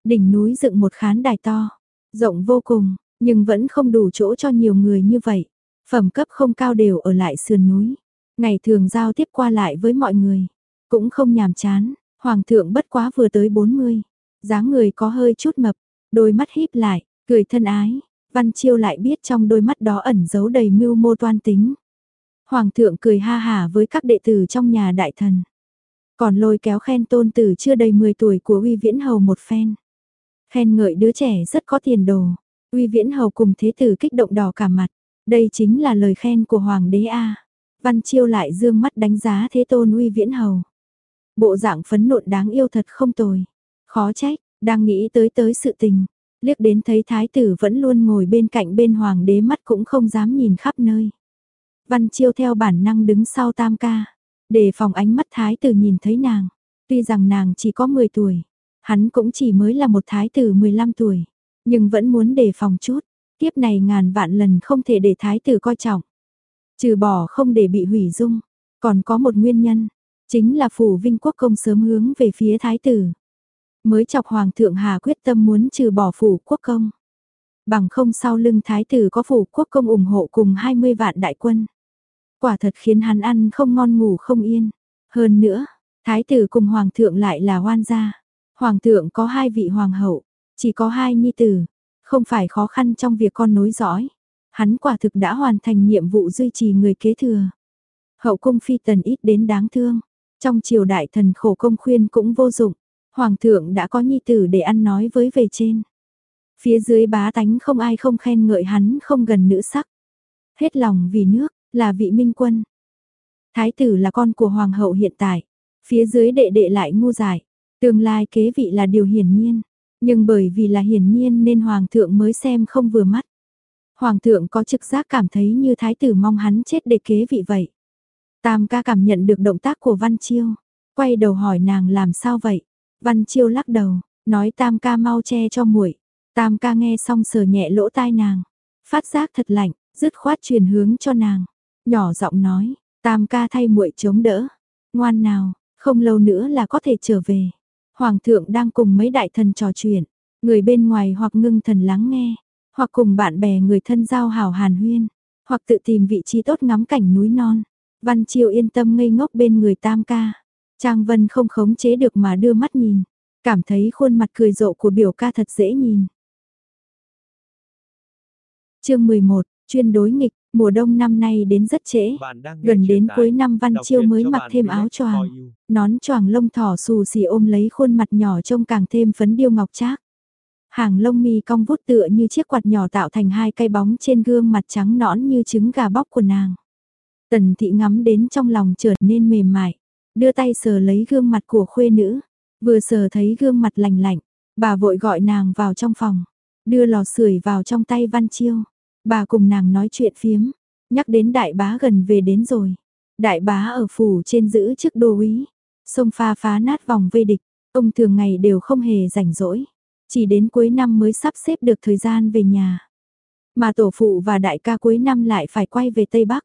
Đỉnh núi dựng một khán đài to, rộng vô cùng, nhưng vẫn không đủ chỗ cho nhiều người như vậy. Phẩm cấp không cao đều ở lại sườn núi. Ngày thường giao tiếp qua lại với mọi người. Cũng không nhàm chán, hoàng thượng bất quá vừa tới 40. dáng người có hơi chút mập, đôi mắt híp lại, Cười thân ái, Văn Chiêu lại biết trong đôi mắt đó ẩn giấu đầy mưu mô toan tính. Hoàng thượng cười ha hà với các đệ tử trong nhà đại thần. Còn lôi kéo khen tôn tử chưa đầy 10 tuổi của uy viễn hầu một phen. Khen ngợi đứa trẻ rất có tiền đồ. Uy viễn hầu cùng thế tử kích động đỏ cả mặt. Đây chính là lời khen của hoàng đế A. Văn Chiêu lại dương mắt đánh giá thế tôn uy viễn hầu. Bộ dạng phấn nộn đáng yêu thật không tồi. Khó trách, đang nghĩ tới tới sự tình, liếc đến thấy thái tử vẫn luôn ngồi bên cạnh bên hoàng đế mắt cũng không dám nhìn khắp nơi. Văn chiêu theo bản năng đứng sau tam ca, để phòng ánh mắt thái tử nhìn thấy nàng. Tuy rằng nàng chỉ có 10 tuổi, hắn cũng chỉ mới là một thái tử 15 tuổi, nhưng vẫn muốn đề phòng chút. Tiếp này ngàn vạn lần không thể để thái tử coi trọng. Trừ bỏ không để bị hủy dung, còn có một nguyên nhân, chính là phủ vinh quốc công sớm hướng về phía thái tử mới chọc Hoàng thượng Hà quyết tâm muốn trừ bỏ phủ quốc công. Bằng không sau lưng thái tử có phủ quốc công ủng hộ cùng 20 vạn đại quân. Quả thật khiến hắn ăn không ngon ngủ không yên. Hơn nữa, thái tử cùng Hoàng thượng lại là hoan gia. Hoàng thượng có hai vị hoàng hậu, chỉ có hai nhi tử, không phải khó khăn trong việc con nối dõi. Hắn quả thực đã hoàn thành nhiệm vụ duy trì người kế thừa. Hậu cung phi tần ít đến đáng thương, trong triều đại thần khổ công khuyên cũng vô dụng. Hoàng thượng đã có nhi tử để ăn nói với về trên. Phía dưới bá tánh không ai không khen ngợi hắn không gần nữ sắc. Hết lòng vì nước, là vị minh quân. Thái tử là con của hoàng hậu hiện tại. Phía dưới đệ đệ lại ngu dại. Tương lai kế vị là điều hiển nhiên. Nhưng bởi vì là hiển nhiên nên hoàng thượng mới xem không vừa mắt. Hoàng thượng có trực giác cảm thấy như thái tử mong hắn chết để kế vị vậy. Tam ca cảm nhận được động tác của Văn Chiêu. Quay đầu hỏi nàng làm sao vậy. Văn Chiêu lắc đầu, nói Tam ca mau che cho muội. Tam ca nghe xong sờ nhẹ lỗ tai nàng, phát giác thật lạnh, dứt khoát truyền hướng cho nàng, nhỏ giọng nói, Tam ca thay muội chống đỡ. Ngoan nào, không lâu nữa là có thể trở về. Hoàng thượng đang cùng mấy đại thần trò chuyện, người bên ngoài hoặc ngưng thần lắng nghe, hoặc cùng bạn bè người thân giao hảo hàn huyên, hoặc tự tìm vị trí tốt ngắm cảnh núi non. Văn Chiêu yên tâm ngây ngốc bên người tam ca. Trang Vân không khống chế được mà đưa mắt nhìn, cảm thấy khuôn mặt cười rộ của biểu ca thật dễ nhìn. chương 11, chuyên đối nghịch, mùa đông năm nay đến rất trễ, gần đến cuối năm Văn Chiêu mới mặc thêm áo choàng, nón choàng lông thỏ xù xì ôm lấy khuôn mặt nhỏ trông càng thêm phấn điêu ngọc trác. Hàng lông mi cong vút tựa như chiếc quạt nhỏ tạo thành hai cây bóng trên gương mặt trắng nõn như trứng gà bóc của nàng. Tần thị ngắm đến trong lòng trở nên mềm mại, đưa tay sờ lấy gương mặt của khuê nữ, vừa sờ thấy gương mặt lành lạnh, bà vội gọi nàng vào trong phòng, đưa lò sưởi vào trong tay Văn Chiêu. Bà cùng nàng nói chuyện phiếm, nhắc đến đại bá gần về đến rồi. Đại bá ở phủ trên giữ chức đô úy, sông pha phá nát vòng vây địch, ông thường ngày đều không hề rảnh rỗi, chỉ đến cuối năm mới sắp xếp được thời gian về nhà. Mà tổ phụ và đại ca cuối năm lại phải quay về Tây Bắc,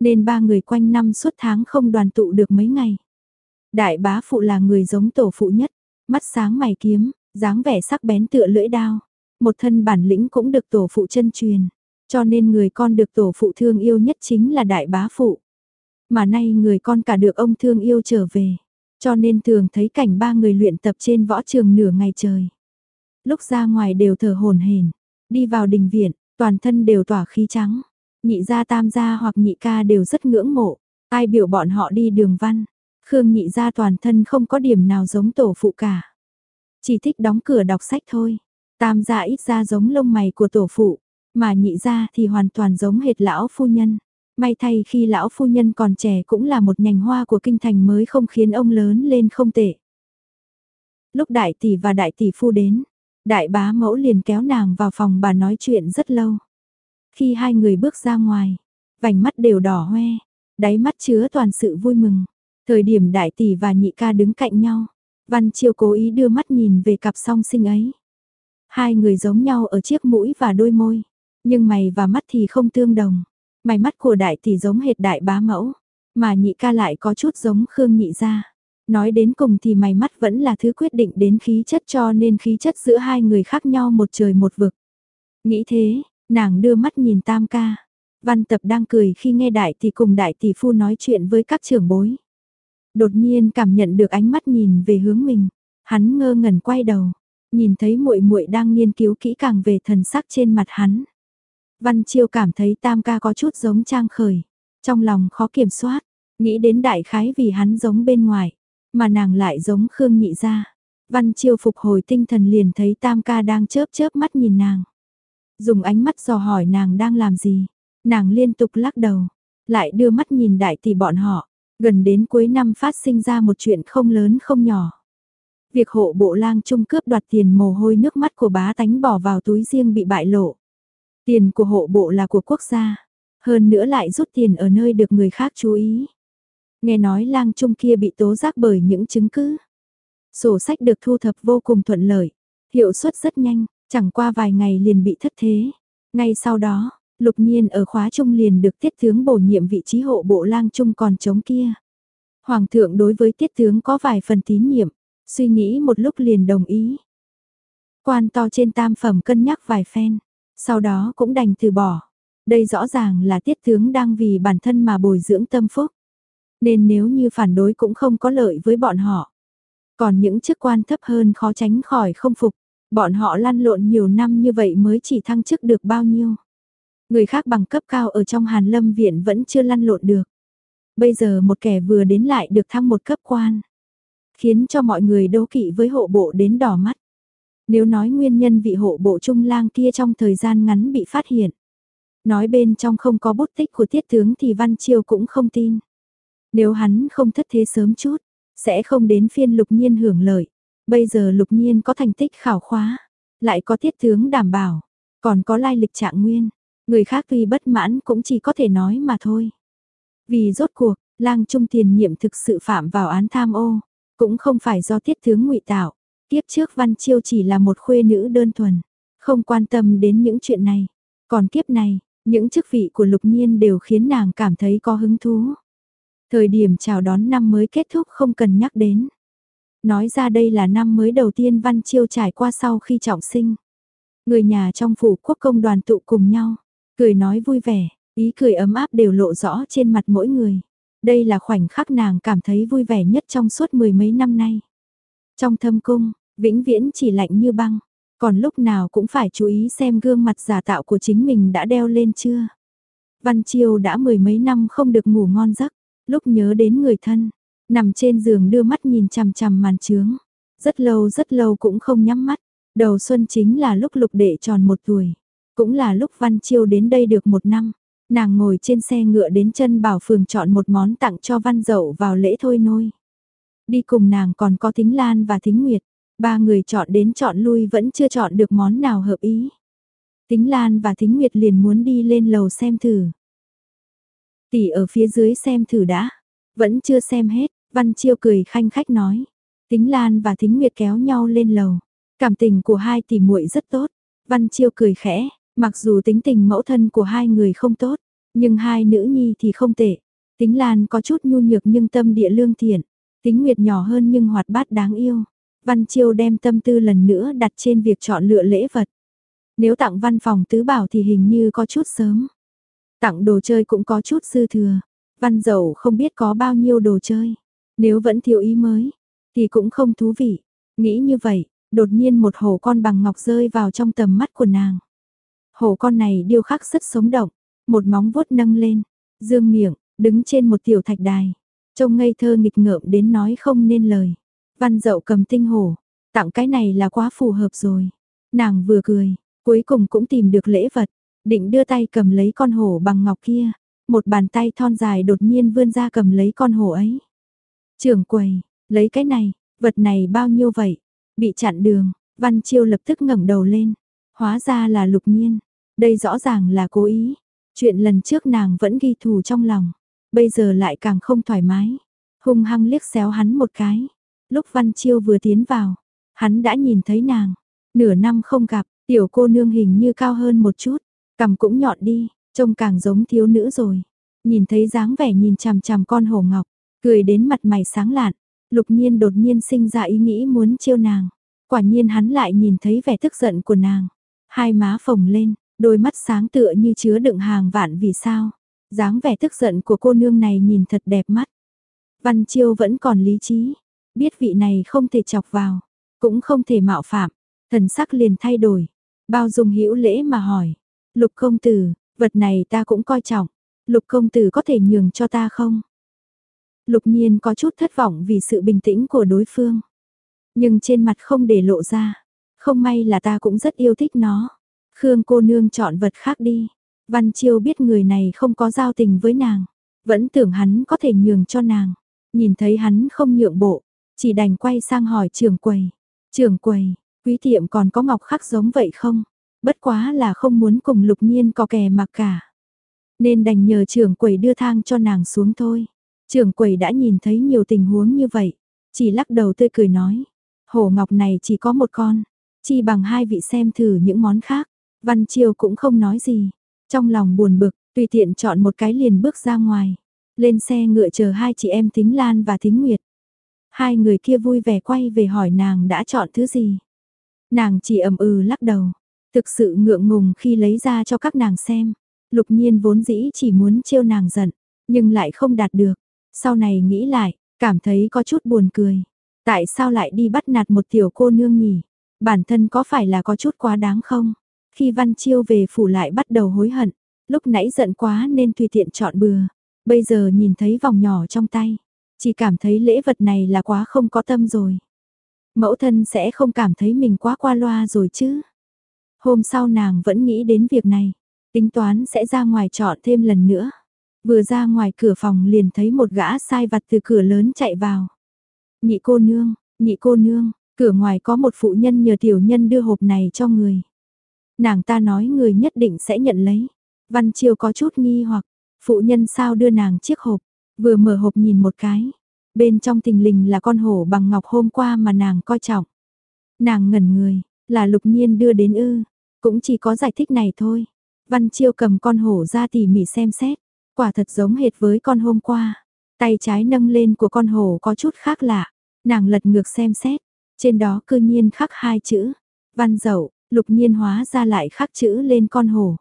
nên ba người quanh năm suốt tháng không đoàn tụ được mấy ngày. Đại bá phụ là người giống tổ phụ nhất, mắt sáng mày kiếm, dáng vẻ sắc bén tựa lưỡi đao, một thân bản lĩnh cũng được tổ phụ chân truyền. Cho nên người con được tổ phụ thương yêu nhất chính là đại bá phụ. Mà nay người con cả được ông thương yêu trở về. Cho nên thường thấy cảnh ba người luyện tập trên võ trường nửa ngày trời. Lúc ra ngoài đều thở hồn hển, đi vào đình viện, toàn thân đều tỏa khí trắng. Nhị gia tam gia hoặc nhị ca đều rất ngưỡng mộ, ai biểu bọn họ đi đường văn. Khương nhị gia toàn thân không có điểm nào giống tổ phụ cả. Chỉ thích đóng cửa đọc sách thôi. Tam gia ít ra giống lông mày của tổ phụ, mà nhị gia thì hoàn toàn giống hệt lão phu nhân. May thay khi lão phu nhân còn trẻ cũng là một nhành hoa của kinh thành mới không khiến ông lớn lên không tệ. Lúc đại tỷ và đại tỷ phu đến, đại bá mẫu liền kéo nàng vào phòng bà nói chuyện rất lâu. Khi hai người bước ra ngoài, vành mắt đều đỏ hoe, đáy mắt chứa toàn sự vui mừng. Thời điểm đại tỷ và nhị ca đứng cạnh nhau, Văn Chiêu cố ý đưa mắt nhìn về cặp song sinh ấy. Hai người giống nhau ở chiếc mũi và đôi môi. Nhưng mày và mắt thì không tương đồng. Mày mắt của đại tỷ giống hệt đại bá mẫu, mà nhị ca lại có chút giống Khương nhị gia. Nói đến cùng thì mày mắt vẫn là thứ quyết định đến khí chất cho nên khí chất giữa hai người khác nhau một trời một vực. Nghĩ thế, nàng đưa mắt nhìn tam ca. Văn tập đang cười khi nghe đại tỷ cùng đại tỷ phu nói chuyện với các trưởng bối. Đột nhiên cảm nhận được ánh mắt nhìn về hướng mình, hắn ngơ ngẩn quay đầu, nhìn thấy muội muội đang nghiên cứu kỹ càng về thần sắc trên mặt hắn. Văn Chiêu cảm thấy tam ca có chút giống Trang Khởi. Trong lòng khó kiểm soát, nghĩ đến đại khái vì hắn giống bên ngoài, mà nàng lại giống Khương Nhị gia. Văn Chiêu phục hồi tinh thần liền thấy tam ca đang chớp chớp mắt nhìn nàng. Dùng ánh mắt dò hỏi nàng đang làm gì. Nàng liên tục lắc đầu, lại đưa mắt nhìn đại tỷ bọn họ. Gần đến cuối năm phát sinh ra một chuyện không lớn không nhỏ. Việc hộ bộ lang trung cướp đoạt tiền mồ hôi nước mắt của bá tánh bỏ vào túi riêng bị bại lộ. Tiền của hộ bộ là của quốc gia, hơn nữa lại rút tiền ở nơi được người khác chú ý. Nghe nói lang trung kia bị tố giác bởi những chứng cứ. Sổ sách được thu thập vô cùng thuận lợi, hiệu suất rất nhanh, chẳng qua vài ngày liền bị thất thế. Ngay sau đó, lục nhiên ở khóa trung liền được tiết tướng bổ nhiệm vị trí hộ bộ lang trung còn chống kia. Hoàng thượng đối với tiết tướng có vài phần tín nhiệm, suy nghĩ một lúc liền đồng ý. Quan to trên tam phẩm cân nhắc vài phen, sau đó cũng đành từ bỏ. Đây rõ ràng là tiết tướng đang vì bản thân mà bồi dưỡng tâm phúc. Nên nếu như phản đối cũng không có lợi với bọn họ. Còn những chức quan thấp hơn khó tránh khỏi không phục. Bọn họ lăn lộn nhiều năm như vậy mới chỉ thăng chức được bao nhiêu. Người khác bằng cấp cao ở trong Hàn Lâm Viện vẫn chưa lăn lộn được. Bây giờ một kẻ vừa đến lại được thăng một cấp quan. Khiến cho mọi người đấu kỵ với hộ bộ đến đỏ mắt. Nếu nói nguyên nhân vị hộ bộ trung lang kia trong thời gian ngắn bị phát hiện. Nói bên trong không có bút tích của tiết tướng thì Văn Chiêu cũng không tin. Nếu hắn không thất thế sớm chút, sẽ không đến phiên lục nhiên hưởng lợi. Bây giờ lục nhiên có thành tích khảo khóa, lại có tiết tướng đảm bảo, còn có lai lịch trạng nguyên. Người khác tuy bất mãn cũng chỉ có thể nói mà thôi. Vì rốt cuộc, lang trung tiền nhiệm thực sự phạm vào án tham ô, cũng không phải do tiết tướng ngụy tạo, Kiếp trước Văn Chiêu chỉ là một khuê nữ đơn thuần, không quan tâm đến những chuyện này. Còn kiếp này, những chức vị của lục nhiên đều khiến nàng cảm thấy có hứng thú. Thời điểm chào đón năm mới kết thúc không cần nhắc đến. Nói ra đây là năm mới đầu tiên Văn Chiêu trải qua sau khi trọng sinh. Người nhà trong phủ quốc công đoàn tụ cùng nhau, cười nói vui vẻ, ý cười ấm áp đều lộ rõ trên mặt mỗi người. Đây là khoảnh khắc nàng cảm thấy vui vẻ nhất trong suốt mười mấy năm nay. Trong thâm cung, vĩnh viễn chỉ lạnh như băng, còn lúc nào cũng phải chú ý xem gương mặt giả tạo của chính mình đã đeo lên chưa. Văn Chiêu đã mười mấy năm không được ngủ ngon giấc, lúc nhớ đến người thân, nằm trên giường đưa mắt nhìn chằm chằm màn trướng. Rất lâu rất lâu cũng không nhắm mắt, đầu xuân chính là lúc lục đệ tròn một tuổi, cũng là lúc Văn Chiêu đến đây được một năm. Nàng ngồi trên xe ngựa đến chân bảo phường chọn một món tặng cho Văn Dậu vào lễ thôi nôi. Đi cùng nàng còn có Thính Lan và Thính Nguyệt, ba người chọn đến chọn lui vẫn chưa chọn được món nào hợp ý. Thính Lan và Thính Nguyệt liền muốn đi lên lầu xem thử. Tỷ ở phía dưới xem thử đã, vẫn chưa xem hết, Văn Chiêu cười khanh khách nói. Tính Lan và Thính Nguyệt kéo nhau lên lầu. Cảm tình của hai tỷ muội rất tốt. Văn Chiêu cười khẽ, mặc dù tính tình mẫu thân của hai người không tốt, nhưng hai nữ nhi thì không tệ. Tính Lan có chút nhu nhược nhưng tâm địa lương thiện, tính Nguyệt nhỏ hơn nhưng hoạt bát đáng yêu. Văn Chiêu đem tâm tư lần nữa đặt trên việc chọn lựa lễ vật. Nếu tặng văn phòng tứ bảo thì hình như có chút sớm. Tặng đồ chơi cũng có chút dư thừa. Văn dậu không biết có bao nhiêu đồ chơi. Nếu vẫn thiếu ý mới, thì cũng không thú vị. Nghĩ như vậy, đột nhiên một hổ con bằng ngọc rơi vào trong tầm mắt của nàng. hổ con này điêu khắc rất sống động, một móng vuốt nâng lên, dương miệng, đứng trên một tiểu thạch đài. Trông ngây thơ nghịch ngợm đến nói không nên lời. Văn dậu cầm tinh hổ, tặng cái này là quá phù hợp rồi. Nàng vừa cười, cuối cùng cũng tìm được lễ vật, định đưa tay cầm lấy con hổ bằng ngọc kia. Một bàn tay thon dài đột nhiên vươn ra cầm lấy con hổ ấy. Trưởng quầy, lấy cái này, vật này bao nhiêu vậy? Bị chặn đường, Văn Chiêu lập tức ngẩng đầu lên. Hóa ra là lục nhiên. Đây rõ ràng là cố ý. Chuyện lần trước nàng vẫn ghi thù trong lòng. Bây giờ lại càng không thoải mái. Hung hăng liếc xéo hắn một cái. Lúc Văn Chiêu vừa tiến vào, hắn đã nhìn thấy nàng. Nửa năm không gặp, tiểu cô nương hình như cao hơn một chút. Cầm cũng nhọn đi, trông càng giống thiếu nữ rồi. Nhìn thấy dáng vẻ nhìn chằm chằm con hổ ngọc, cười đến mặt mày sáng lạn. Lục nhiên đột nhiên sinh ra ý nghĩ muốn chiêu nàng. Quả nhiên hắn lại nhìn thấy vẻ tức giận của nàng. Hai má phồng lên, đôi mắt sáng tựa như chứa đựng hàng vạn vì sao. dáng vẻ tức giận của cô nương này nhìn thật đẹp mắt. Văn Chiêu vẫn còn lý trí, biết vị này không thể chọc vào, cũng không thể mạo phạm, thần sắc liền thay đổi, bao dung hữu lễ mà hỏi, lục công tử, vật này ta cũng coi trọng, lục công tử có thể nhường cho ta không? Lục nhiên có chút thất vọng vì sự bình tĩnh của đối phương, nhưng trên mặt không để lộ ra, không may là ta cũng rất yêu thích nó. Khương cô nương chọn vật khác đi. Văn Chiêu biết người này không có giao tình với nàng, vẫn tưởng hắn có thể nhường cho nàng. Nhìn thấy hắn không nhượng bộ, chỉ đành quay sang hỏi trưởng quầy. Trưởng quầy, quý tiệm còn có ngọc khắc giống vậy không? Bất quá là không muốn cùng lục nhiên có kè mặc cả. Nên đành nhờ trưởng quầy đưa thang cho nàng xuống thôi. Trưởng quầy đã nhìn thấy nhiều tình huống như vậy. Chỉ lắc đầu tươi cười nói. Hổ ngọc này chỉ có một con. Chi bằng hai vị xem thử những món khác. Văn Chiêu cũng không nói gì. Trong lòng buồn bực, tùy tiện chọn một cái liền bước ra ngoài. Lên xe ngựa chờ hai chị em Thính Lan và Thính Nguyệt. Hai người kia vui vẻ quay về hỏi nàng đã chọn thứ gì. Nàng chỉ ầm ừ lắc đầu. Thực sự ngượng ngùng khi lấy ra cho các nàng xem. Lục nhiên vốn dĩ chỉ muốn trêu nàng giận, nhưng lại không đạt được. Sau này nghĩ lại, cảm thấy có chút buồn cười. Tại sao lại đi bắt nạt một tiểu cô nương nhỉ? Bản thân có phải là có chút quá đáng không? Khi Văn Chiêu về phủ lại bắt đầu hối hận, lúc nãy giận quá nên tùy tiện chọn bừa. Bây giờ nhìn thấy vòng nhỏ trong tay, chỉ cảm thấy lễ vật này là quá không có tâm rồi. Mẫu thân sẽ không cảm thấy mình quá qua loa rồi chứ. Hôm sau nàng vẫn nghĩ đến việc này, tính toán sẽ ra ngoài chọn thêm lần nữa. Vừa ra ngoài cửa phòng liền thấy một gã sai vặt từ cửa lớn chạy vào. Nhị cô nương, nhị cô nương, cửa ngoài có một phụ nhân nhờ tiểu nhân đưa hộp này cho người. Nàng ta nói người nhất định sẽ nhận lấy. Văn Chiêu có chút nghi hoặc, phụ nhân sao đưa nàng chiếc hộp, vừa mở hộp nhìn một cái. Bên trong tình lình là con hổ bằng ngọc hôm qua mà nàng coi trọng. Nàng ngẩn người, là lục nhiên đưa đến ư, cũng chỉ có giải thích này thôi. Văn Chiêu cầm con hổ ra tỉ mỉ xem xét, quả thật giống hệt với con hôm qua. Tay trái nâng lên của con hổ có chút khác lạ. Nàng lật ngược xem xét. Trên đó cư nhiên khắc hai chữ. Văn dậu, lục nhiên hóa ra lại khắc chữ lên con hổ.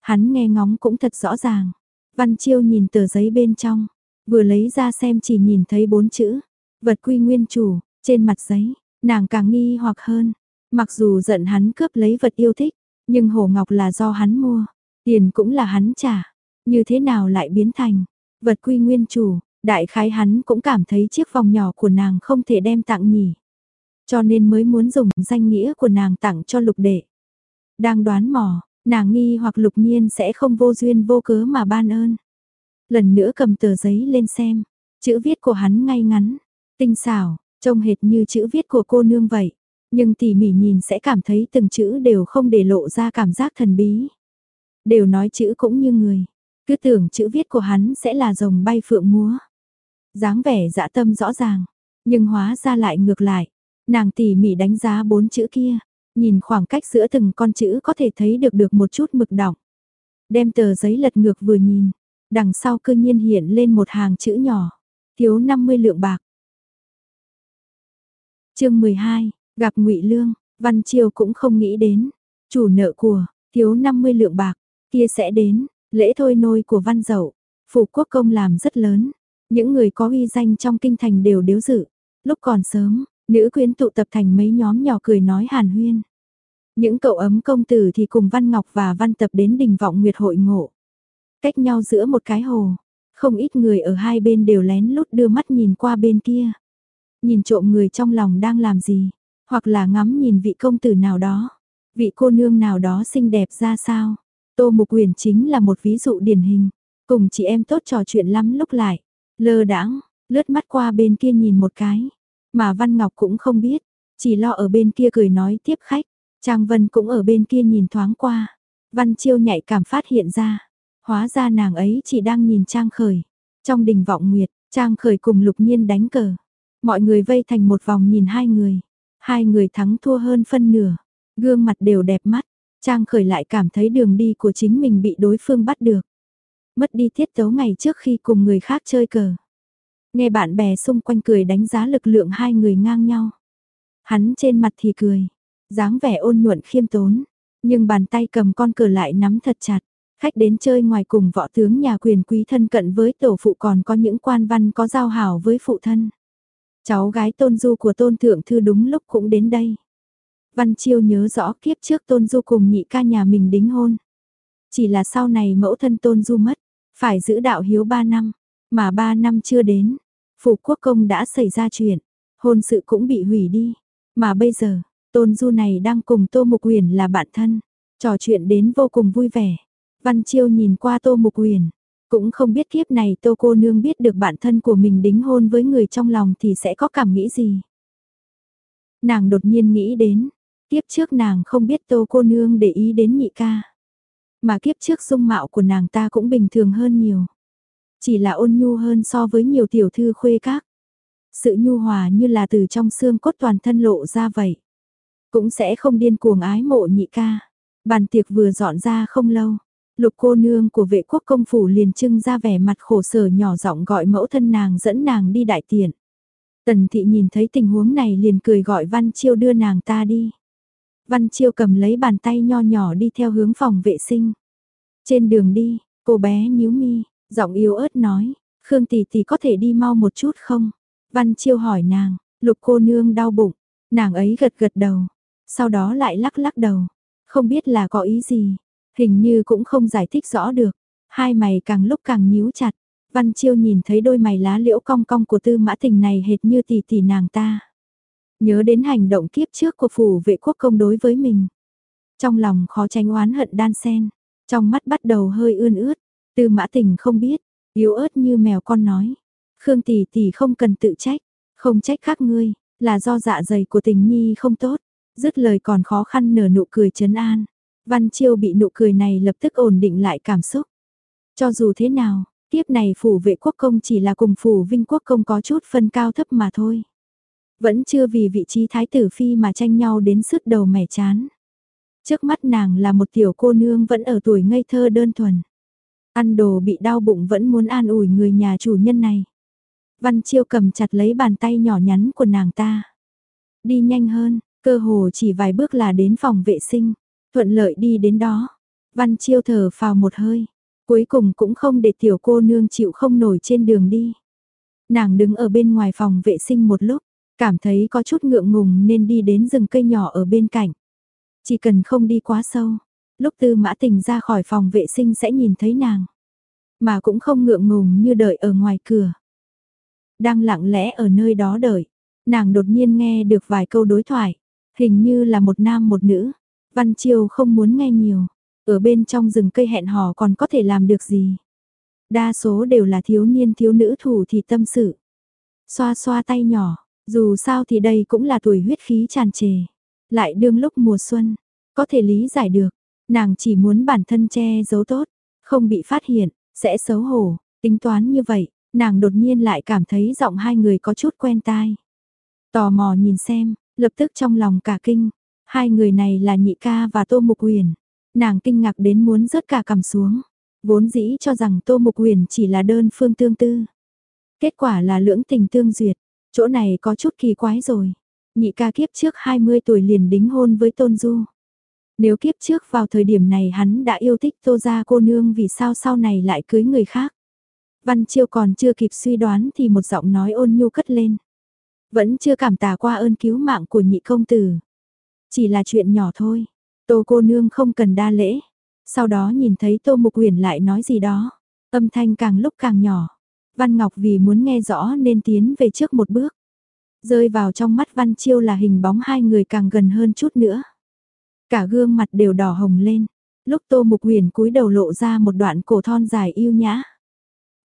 Hắn nghe ngóng cũng thật rõ ràng. Văn chiêu nhìn tờ giấy bên trong. Vừa lấy ra xem chỉ nhìn thấy bốn chữ. Vật quy nguyên chủ, trên mặt giấy. Nàng càng nghi hoặc hơn. Mặc dù giận hắn cướp lấy vật yêu thích. Nhưng hổ ngọc là do hắn mua. Tiền cũng là hắn trả. Như thế nào lại biến thành vật quy nguyên chủ, đại khái hắn cũng cảm thấy chiếc vòng nhỏ của nàng không thể đem tặng nhỉ. Cho nên mới muốn dùng danh nghĩa của nàng tặng cho lục đệ. Đang đoán mò, nàng nghi hoặc lục nhiên sẽ không vô duyên vô cớ mà ban ơn. Lần nữa cầm tờ giấy lên xem, chữ viết của hắn ngay ngắn, tinh xảo, trông hệt như chữ viết của cô nương vậy. Nhưng tỉ mỉ nhìn sẽ cảm thấy từng chữ đều không để lộ ra cảm giác thần bí. Đều nói chữ cũng như người, cứ tưởng chữ viết của hắn sẽ là rồng bay phượng múa. dáng vẻ dã tâm rõ ràng, nhưng hóa ra lại ngược lại. Nàng tỉ mỉ đánh giá bốn chữ kia, nhìn khoảng cách giữa từng con chữ có thể thấy được được một chút mực đọng. Đem tờ giấy lật ngược vừa nhìn, đằng sau cư nhiên hiện lên một hàng chữ nhỏ, thiếu 50 lượng bạc. chương 12, gặp ngụy Lương, Văn Chiêu cũng không nghĩ đến, chủ nợ của, thiếu 50 lượng bạc, kia sẽ đến, Lễ thôi nôi của văn dậu, phủ quốc công làm rất lớn, những người có uy danh trong kinh thành đều điếu dự. Lúc còn sớm, nữ quyến tụ tập thành mấy nhóm nhỏ cười nói hàn huyên. Những cậu ấm công tử thì cùng Văn Ngọc và Văn Tập đến đình vọng nguyệt hội ngộ. Cách nhau giữa một cái hồ, không ít người ở hai bên đều lén lút đưa mắt nhìn qua bên kia. Nhìn trộm người trong lòng đang làm gì, hoặc là ngắm nhìn vị công tử nào đó, vị cô nương nào đó xinh đẹp ra sao. Tô Mục Uyển chính là một ví dụ điển hình, cùng chị em tốt trò chuyện lắm lúc lại, lơ đãng, lướt mắt qua bên kia nhìn một cái, mà Văn Ngọc cũng không biết, chỉ lo ở bên kia cười nói tiếp khách, Trang Vân cũng ở bên kia nhìn thoáng qua, Văn Chiêu nhạy cảm phát hiện ra, hóa ra nàng ấy chỉ đang nhìn Trang Khởi, trong đình vọng nguyệt, Trang Khởi cùng Lục Nhiên đánh cờ, mọi người vây thành một vòng nhìn hai người, hai người thắng thua hơn phân nửa, gương mặt đều đẹp mắt, Trang khởi lại cảm thấy đường đi của chính mình bị đối phương bắt được. Mất đi tiết tấu ngày trước khi cùng người khác chơi cờ. Nghe bạn bè xung quanh cười đánh giá lực lượng hai người ngang nhau. Hắn trên mặt thì cười, dáng vẻ ôn nhuận khiêm tốn, nhưng bàn tay cầm con cờ lại nắm thật chặt. Khách đến chơi ngoài cùng võ tướng nhà quyền quý thân cận với tổ phụ còn có những quan văn có giao hảo với phụ thân. Cháu gái tôn du của tôn thượng thư đúng lúc cũng đến đây. Văn Chiêu nhớ rõ kiếp trước Tôn Du cùng nhị ca nhà mình đính hôn. Chỉ là sau này mẫu thân Tôn Du mất, phải giữ đạo hiếu 3 năm, mà 3 năm chưa đến, phủ quốc công đã xảy ra chuyện, hôn sự cũng bị hủy đi. Mà bây giờ, Tôn Du này đang cùng Tô Mục Uyển là bạn thân, trò chuyện đến vô cùng vui vẻ. Văn Chiêu nhìn qua Tô Mục Uyển, cũng không biết kiếp này Tô cô nương biết được bạn thân của mình đính hôn với người trong lòng thì sẽ có cảm nghĩ gì. Nàng đột nhiên nghĩ đến, Kiếp trước nàng không biết tô cô nương để ý đến nhị ca. Mà kiếp trước dung mạo của nàng ta cũng bình thường hơn nhiều. Chỉ là ôn nhu hơn so với nhiều tiểu thư khuê các. Sự nhu hòa như là từ trong xương cốt toàn thân lộ ra vậy. Cũng sẽ không điên cuồng ái mộ nhị ca. Bàn tiệc vừa dọn ra không lâu. Lục cô nương của vệ quốc công phủ liền trưng ra vẻ mặt khổ sở nhỏ giọng gọi mẫu thân nàng dẫn nàng đi đại tiện. Tần thị nhìn thấy tình huống này liền cười gọi Văn Chiêu đưa nàng ta đi. Văn Chiêu cầm lấy bàn tay nho nhỏ đi theo hướng phòng vệ sinh. Trên đường đi, cô bé nhíu mi, giọng yếu ớt nói, Khương tỷ tỷ có thể đi mau một chút không? Văn Chiêu hỏi nàng, lục cô nương đau bụng, nàng ấy gật gật đầu, sau đó lại lắc lắc đầu, không biết là có ý gì, hình như cũng không giải thích rõ được, hai mày càng lúc càng nhíu chặt. Văn Chiêu nhìn thấy đôi mày lá liễu cong cong của tư mã tình này hệt như tỷ tỷ nàng ta. Nhớ đến hành động kiếp trước của phủ vệ quốc công đối với mình. Trong lòng khó tránh oán hận đan sen, trong mắt bắt đầu hơi ươn ướt, tư mã tình không biết, yếu ớt như mèo con nói. Khương tỷ tỷ không cần tự trách, không trách khác ngươi, là do dạ dày của tình nhi không tốt. Dứt lời còn khó khăn nở nụ cười chấn an. Văn Chiêu bị nụ cười này lập tức ổn định lại cảm xúc. Cho dù thế nào, tiếp này phủ vệ quốc công chỉ là cùng phủ vinh quốc công có chút phân cao thấp mà thôi. Vẫn chưa vì vị trí thái tử phi mà tranh nhau đến sứt đầu mẻ chán. Trước mắt nàng là một tiểu cô nương vẫn ở tuổi ngây thơ đơn thuần. ăn đồ bị đau bụng vẫn muốn an ủi người nhà chủ nhân này. Văn Chiêu cầm chặt lấy bàn tay nhỏ nhắn của nàng ta. Đi nhanh hơn, cơ hồ chỉ vài bước là đến phòng vệ sinh, thuận lợi đi đến đó. Văn Chiêu thở phào một hơi, cuối cùng cũng không để tiểu cô nương chịu không nổi trên đường đi. Nàng đứng ở bên ngoài phòng vệ sinh một lúc, cảm thấy có chút ngượng ngùng nên đi đến rừng cây nhỏ ở bên cạnh. Chỉ cần không đi quá sâu, lúc tư mã tình ra khỏi phòng vệ sinh sẽ nhìn thấy nàng. Mà cũng không ngượng ngùng như đợi ở ngoài cửa. Đang lặng lẽ ở nơi đó đợi, nàng đột nhiên nghe được vài câu đối thoại, hình như là một nam một nữ. Văn Chiêu không muốn nghe nhiều, ở bên trong rừng cây hẹn hò còn có thể làm được gì. Đa số đều là thiếu niên thiếu nữ thủ thì tâm sự. Xoa xoa tay nhỏ, dù sao thì đây cũng là tuổi huyết khí tràn trề. Lại đương lúc mùa xuân, có thể lý giải được, nàng chỉ muốn bản thân che giấu tốt, không bị phát hiện, sẽ xấu hổ, tính toán như vậy, nàng đột nhiên lại cảm thấy giọng hai người có chút quen tai. Tò mò nhìn xem, lập tức trong lòng cả kinh, hai người này là nhị ca và tô mục huyền. Nàng kinh ngạc đến muốn rớt cả cầm xuống, vốn dĩ cho rằng tô mục huyền chỉ là đơn phương tương tư. Kết quả là lưỡng tình tương duyệt, chỗ này có chút kỳ quái rồi. Nhị ca kiếp trước 20 tuổi liền đính hôn với Tôn Du. Nếu kiếp trước vào thời điểm này hắn đã yêu thích Tô Gia cô nương vì sao sau này lại cưới người khác. Văn Chiêu còn chưa kịp suy đoán thì một giọng nói ôn nhu cất lên. Vẫn chưa cảm tạ qua ơn cứu mạng của nhị công tử. Chỉ là chuyện nhỏ thôi. Tô cô nương không cần đa lễ. Sau đó nhìn thấy Tô Mục uyển lại nói gì đó. Âm thanh càng lúc càng nhỏ. Văn Ngọc vì muốn nghe rõ nên tiến về trước một bước. Rơi vào trong mắt Văn Chiêu là hình bóng hai người càng gần hơn chút nữa. Cả gương mặt đều đỏ hồng lên. Lúc Tô Mục Huyền cúi đầu lộ ra một đoạn cổ thon dài yêu nhã.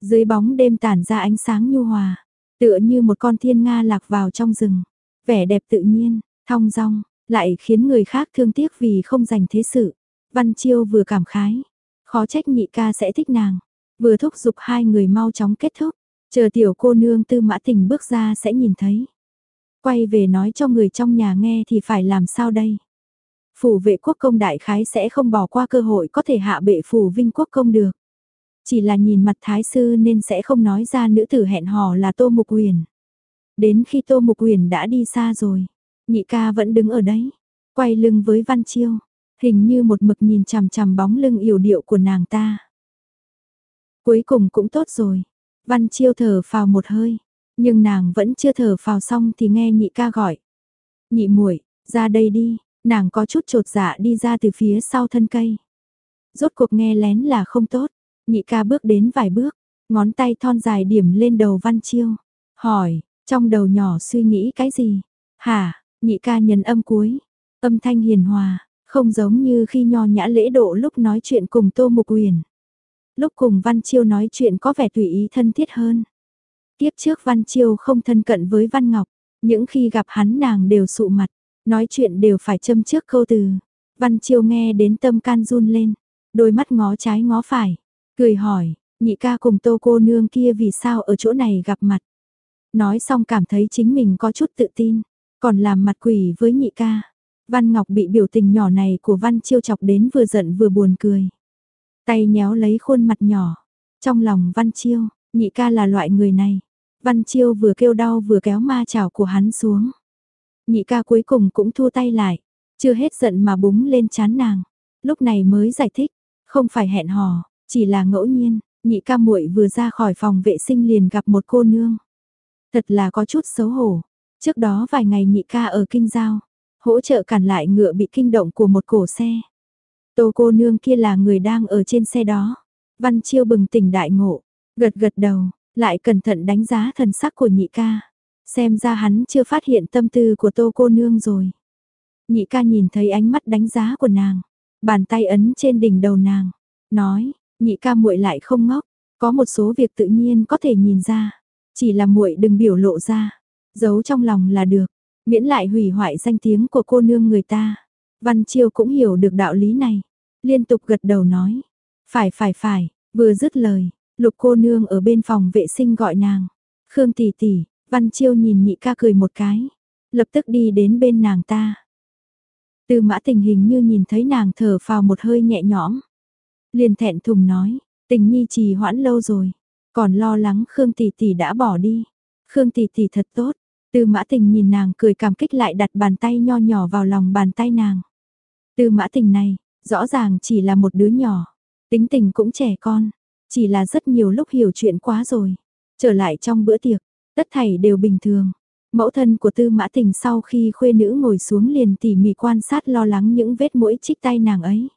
Dưới bóng đêm tản ra ánh sáng nhu hòa, tựa như một con thiên nga lạc vào trong rừng. Vẻ đẹp tự nhiên, thong dong, lại khiến người khác thương tiếc vì không dành thế sự. Văn Chiêu vừa cảm khái, khó trách nhị ca sẽ thích nàng, vừa thúc giục hai người mau chóng kết thúc, chờ tiểu cô nương tư mã tình bước ra sẽ nhìn thấy. Quay về nói cho người trong nhà nghe thì phải làm sao đây? Phủ vệ quốc công đại khái sẽ không bỏ qua cơ hội có thể hạ bệ phủ vinh quốc công được. Chỉ là nhìn mặt thái sư nên sẽ không nói ra nữ tử hẹn hò là Tô Mục Huyền. Đến khi Tô Mục Huyền đã đi xa rồi, nhị ca vẫn đứng ở đấy, quay lưng với Văn Chiêu, hình như một mực nhìn chằm chằm bóng lưng yểu điệu của nàng ta. Cuối cùng cũng tốt rồi, Văn Chiêu thở phào một hơi, nhưng nàng vẫn chưa thở phào xong thì nghe nhị ca gọi. Nhị muội, ra đây đi, nàng có chút trột dạ đi ra từ phía sau thân cây. Rốt cuộc nghe lén là không tốt, nhị ca bước đến vài bước, ngón tay thon dài điểm lên đầu Văn Chiêu, hỏi, trong đầu nhỏ suy nghĩ cái gì? Hả, nhị ca nhấn âm cuối, âm thanh hiền hòa, không giống như khi nho nhã lễ độ lúc nói chuyện cùng Tô Mục Uyển. Lúc cùng Văn Chiêu nói chuyện có vẻ tùy ý thân thiết hơn. Tiếp trước Văn Chiêu không thân cận với Văn Ngọc, những khi gặp hắn nàng đều sụ mặt, nói chuyện đều phải châm trước câu từ. Văn Chiêu nghe đến tâm can run lên, đôi mắt ngó trái ngó phải, cười hỏi, nhị ca cùng tô cô nương kia vì sao ở chỗ này gặp mặt. Nói xong cảm thấy chính mình có chút tự tin, còn làm mặt quỷ với nhị ca. Văn Ngọc bị biểu tình nhỏ này của Văn Chiêu chọc đến vừa giận vừa buồn cười. Tay nhéo lấy khuôn mặt nhỏ. Trong lòng Văn Chiêu, nhị ca là loại người này. Văn Chiêu vừa kêu đau vừa kéo ma chảo của hắn xuống. Nhị ca cuối cùng cũng thua tay lại. Chưa hết giận mà búng lên chán nàng. Lúc này mới giải thích. Không phải hẹn hò, chỉ là ngẫu nhiên. Nhị ca muội vừa ra khỏi phòng vệ sinh liền gặp một cô nương. Thật là có chút xấu hổ. Trước đó vài ngày nhị ca ở kinh giao, hỗ trợ cản lại ngựa bị kinh động của một cổ xe. Tô cô nương kia là người đang ở trên xe đó. Văn Chiêu bừng tỉnh đại ngộ, gật gật đầu, lại cẩn thận đánh giá thần sắc của nhị ca. Xem ra hắn chưa phát hiện tâm tư của tô cô nương rồi. Nhị ca nhìn thấy ánh mắt đánh giá của nàng, bàn tay ấn trên đỉnh đầu nàng, nói, nhị ca muội lại không ngốc, có một số việc tự nhiên có thể nhìn ra, chỉ là muội đừng biểu lộ ra, giấu trong lòng là được, miễn lại hủy hoại danh tiếng của cô nương người ta. Văn Chiêu cũng hiểu được đạo lý này, liên tục gật đầu nói, phải phải phải, vừa dứt lời, lục cô nương ở bên phòng vệ sinh gọi nàng, Khương tỷ tỷ, Văn Chiêu nhìn nhị ca cười một cái, lập tức đi đến bên nàng ta. Tư mã tình hình như nhìn thấy nàng thở phào một hơi nhẹ nhõm. Liền thẹn thùng nói, Tình nhi trì hoãn lâu rồi, còn lo lắng Khương tỷ tỷ đã bỏ đi. Khương tỷ tỷ thật tốt, Tư Mã Tình nhìn nàng cười cảm kích lại đặt bàn tay nho nhỏ vào lòng bàn tay nàng. Tư Mã Tình này, rõ ràng chỉ là một đứa nhỏ, tính tình cũng trẻ con, chỉ là rất nhiều lúc hiểu chuyện quá rồi. Trở lại trong bữa tiệc, tất thảy đều bình thường. Mẫu thân của Tư Mã Tình sau khi khuê nữ ngồi xuống liền tỉ mỉ quan sát lo lắng những vết mũi chích tay nàng ấy.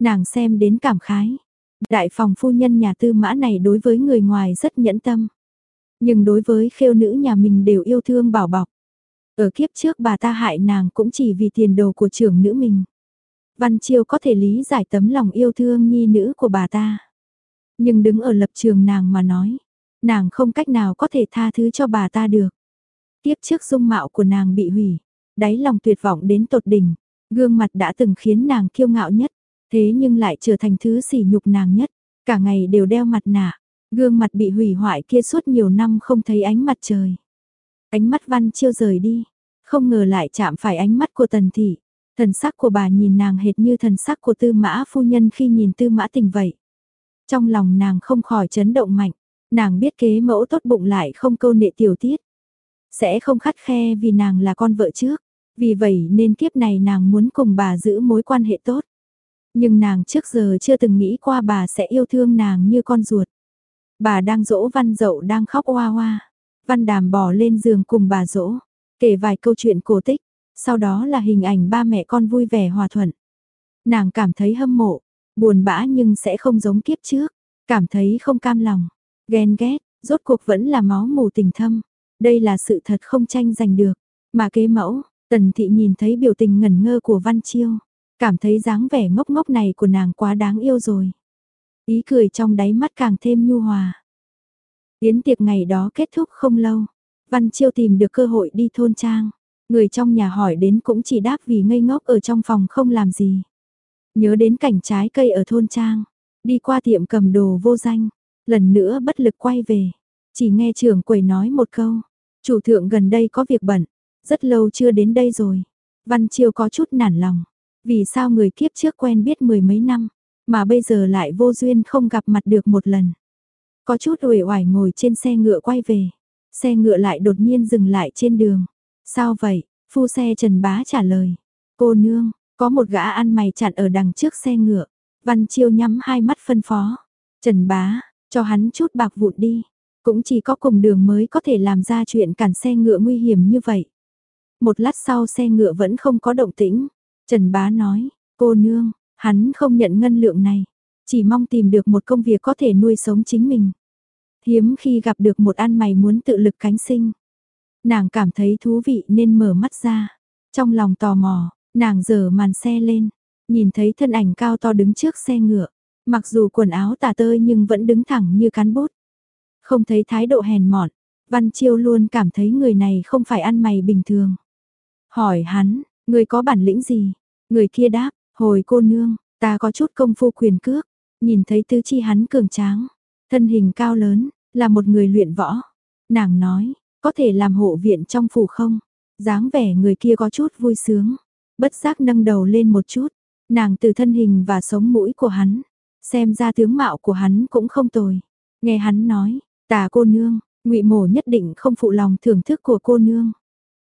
Nàng xem đến cảm khái. Đại phòng phu nhân nhà Tư Mã này đối với người ngoài rất nhẫn tâm. Nhưng đối với khêu nữ nhà mình đều yêu thương bảo bọc. Ở kiếp trước bà ta hại nàng cũng chỉ vì tiền đồ của trưởng nữ mình. Văn Chiêu có thể lý giải tấm lòng yêu thương nhi nữ của bà ta. Nhưng đứng ở lập trường nàng mà nói, nàng không cách nào có thể tha thứ cho bà ta được. Tiếp trước dung mạo của nàng bị hủy, đáy lòng tuyệt vọng đến tột đỉnh, gương mặt đã từng khiến nàng kiêu ngạo nhất, thế nhưng lại trở thành thứ sỉ nhục nàng nhất, cả ngày đều đeo mặt nạ, gương mặt bị hủy hoại kia suốt nhiều năm không thấy ánh mặt trời. Ánh mắt văn chiêu rời đi, không ngờ lại chạm phải ánh mắt của tần thị, thần sắc của bà nhìn nàng hệt như thần sắc của tư mã phu nhân khi nhìn tư mã tình vậy. Trong lòng nàng không khỏi chấn động mạnh, nàng biết kế mẫu tốt bụng lại không câu nệ tiểu tiết. Sẽ không khắt khe vì nàng là con vợ trước, vì vậy nên kiếp này nàng muốn cùng bà giữ mối quan hệ tốt. Nhưng nàng trước giờ chưa từng nghĩ qua bà sẽ yêu thương nàng như con ruột. Bà đang dỗ văn dậu đang khóc oa oa. Văn đàm bỏ lên giường cùng bà dỗ, kể vài câu chuyện cổ tích, sau đó là hình ảnh ba mẹ con vui vẻ hòa thuận. Nàng cảm thấy hâm mộ, buồn bã nhưng sẽ không giống kiếp trước, cảm thấy không cam lòng, ghen ghét, rốt cuộc vẫn là máu mù tình thâm. Đây là sự thật không tranh giành được, mà kế mẫu, tần thị nhìn thấy biểu tình ngẩn ngơ của Văn Chiêu, cảm thấy dáng vẻ ngốc ngốc này của nàng quá đáng yêu rồi. Ý cười trong đáy mắt càng thêm nhu hòa. Yến tiệc ngày đó kết thúc không lâu, Văn Chiêu tìm được cơ hội đi thôn trang. Người trong nhà hỏi đến cũng chỉ đáp vì ngây ngốc ở trong phòng không làm gì. Nhớ đến cảnh trái cây ở thôn trang, đi qua tiệm cầm đồ vô danh, lần nữa bất lực quay về. Chỉ nghe trưởng quầy nói một câu, chủ thượng gần đây có việc bận, rất lâu chưa đến đây rồi. Văn Chiêu có chút nản lòng, vì sao người kiếp trước quen biết mười mấy năm, mà bây giờ lại vô duyên không gặp mặt được một lần. Có chút uể oải ngồi trên xe ngựa quay về, xe ngựa lại đột nhiên dừng lại trên đường. Sao vậy? Phu xe Trần Bá trả lời. Cô nương, có một gã ăn mày chặn ở đằng trước xe ngựa. Văn Chiêu nhắm hai mắt phân phó. Trần Bá, cho hắn chút bạc vụn đi. Cũng chỉ có cùng đường mới có thể làm ra chuyện cản xe ngựa nguy hiểm như vậy. Một lát sau xe ngựa vẫn không có động tĩnh. Trần Bá nói, cô nương, hắn không nhận ngân lượng này. Chỉ mong tìm được một công việc có thể nuôi sống chính mình. Hiếm khi gặp được một ăn mày muốn tự lực cánh sinh. Nàng cảm thấy thú vị nên mở mắt ra. Trong lòng tò mò, nàng dở màn xe lên, nhìn thấy thân ảnh cao to đứng trước xe ngựa. Mặc dù quần áo tà tơi nhưng vẫn đứng thẳng như cán bút. Không thấy thái độ hèn mọn, Văn Chiêu luôn cảm thấy người này không phải ăn mày bình thường. Hỏi hắn, người có bản lĩnh gì? Người kia đáp, hồi cô nương, ta có chút công phu quyền cước. Nhìn thấy tứ chi hắn cường tráng, thân hình cao lớn, là một người luyện võ. Nàng nói, có thể làm hộ viện trong phủ không? dáng vẻ người kia có chút vui sướng. Bất giác nâng đầu lên một chút. Nàng từ thân hình và sống mũi của hắn. Xem ra tướng mạo của hắn cũng không tồi. Nghe hắn nói, tà cô nương, ngụy mổ nhất định không phụ lòng thưởng thức của cô nương.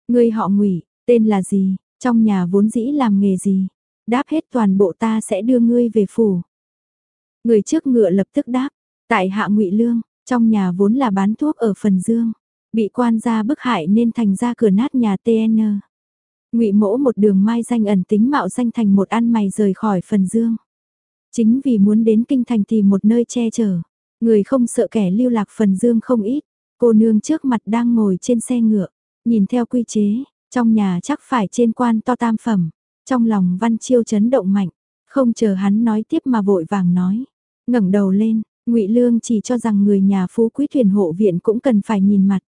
Người họ ngụy tên là gì, trong nhà vốn dĩ làm nghề gì? Đáp hết toàn bộ ta sẽ đưa ngươi về phủ. Người trước ngựa lập tức đáp, tại hạ ngụy Lương, trong nhà vốn là bán thuốc ở phần dương. Bị quan gia bức hại nên thành ra cửa nát nhà TN. Ngụy Mỗ một đường mai danh ẩn tính mạo danh thành một ăn mày rời khỏi phần dương. Chính vì muốn đến kinh thành tìm một nơi che chở, người không sợ kẻ lưu lạc phần dương không ít. Cô nương trước mặt đang ngồi trên xe ngựa, nhìn theo quy chế, trong nhà chắc phải trên quan to tam phẩm. Trong lòng Văn Chiêu chấn động mạnh, không chờ hắn nói tiếp mà vội vàng nói, ngẩng đầu lên, Ngụy Lương chỉ cho rằng người nhà phú quý thuyền hộ viện cũng cần phải nhìn mặt.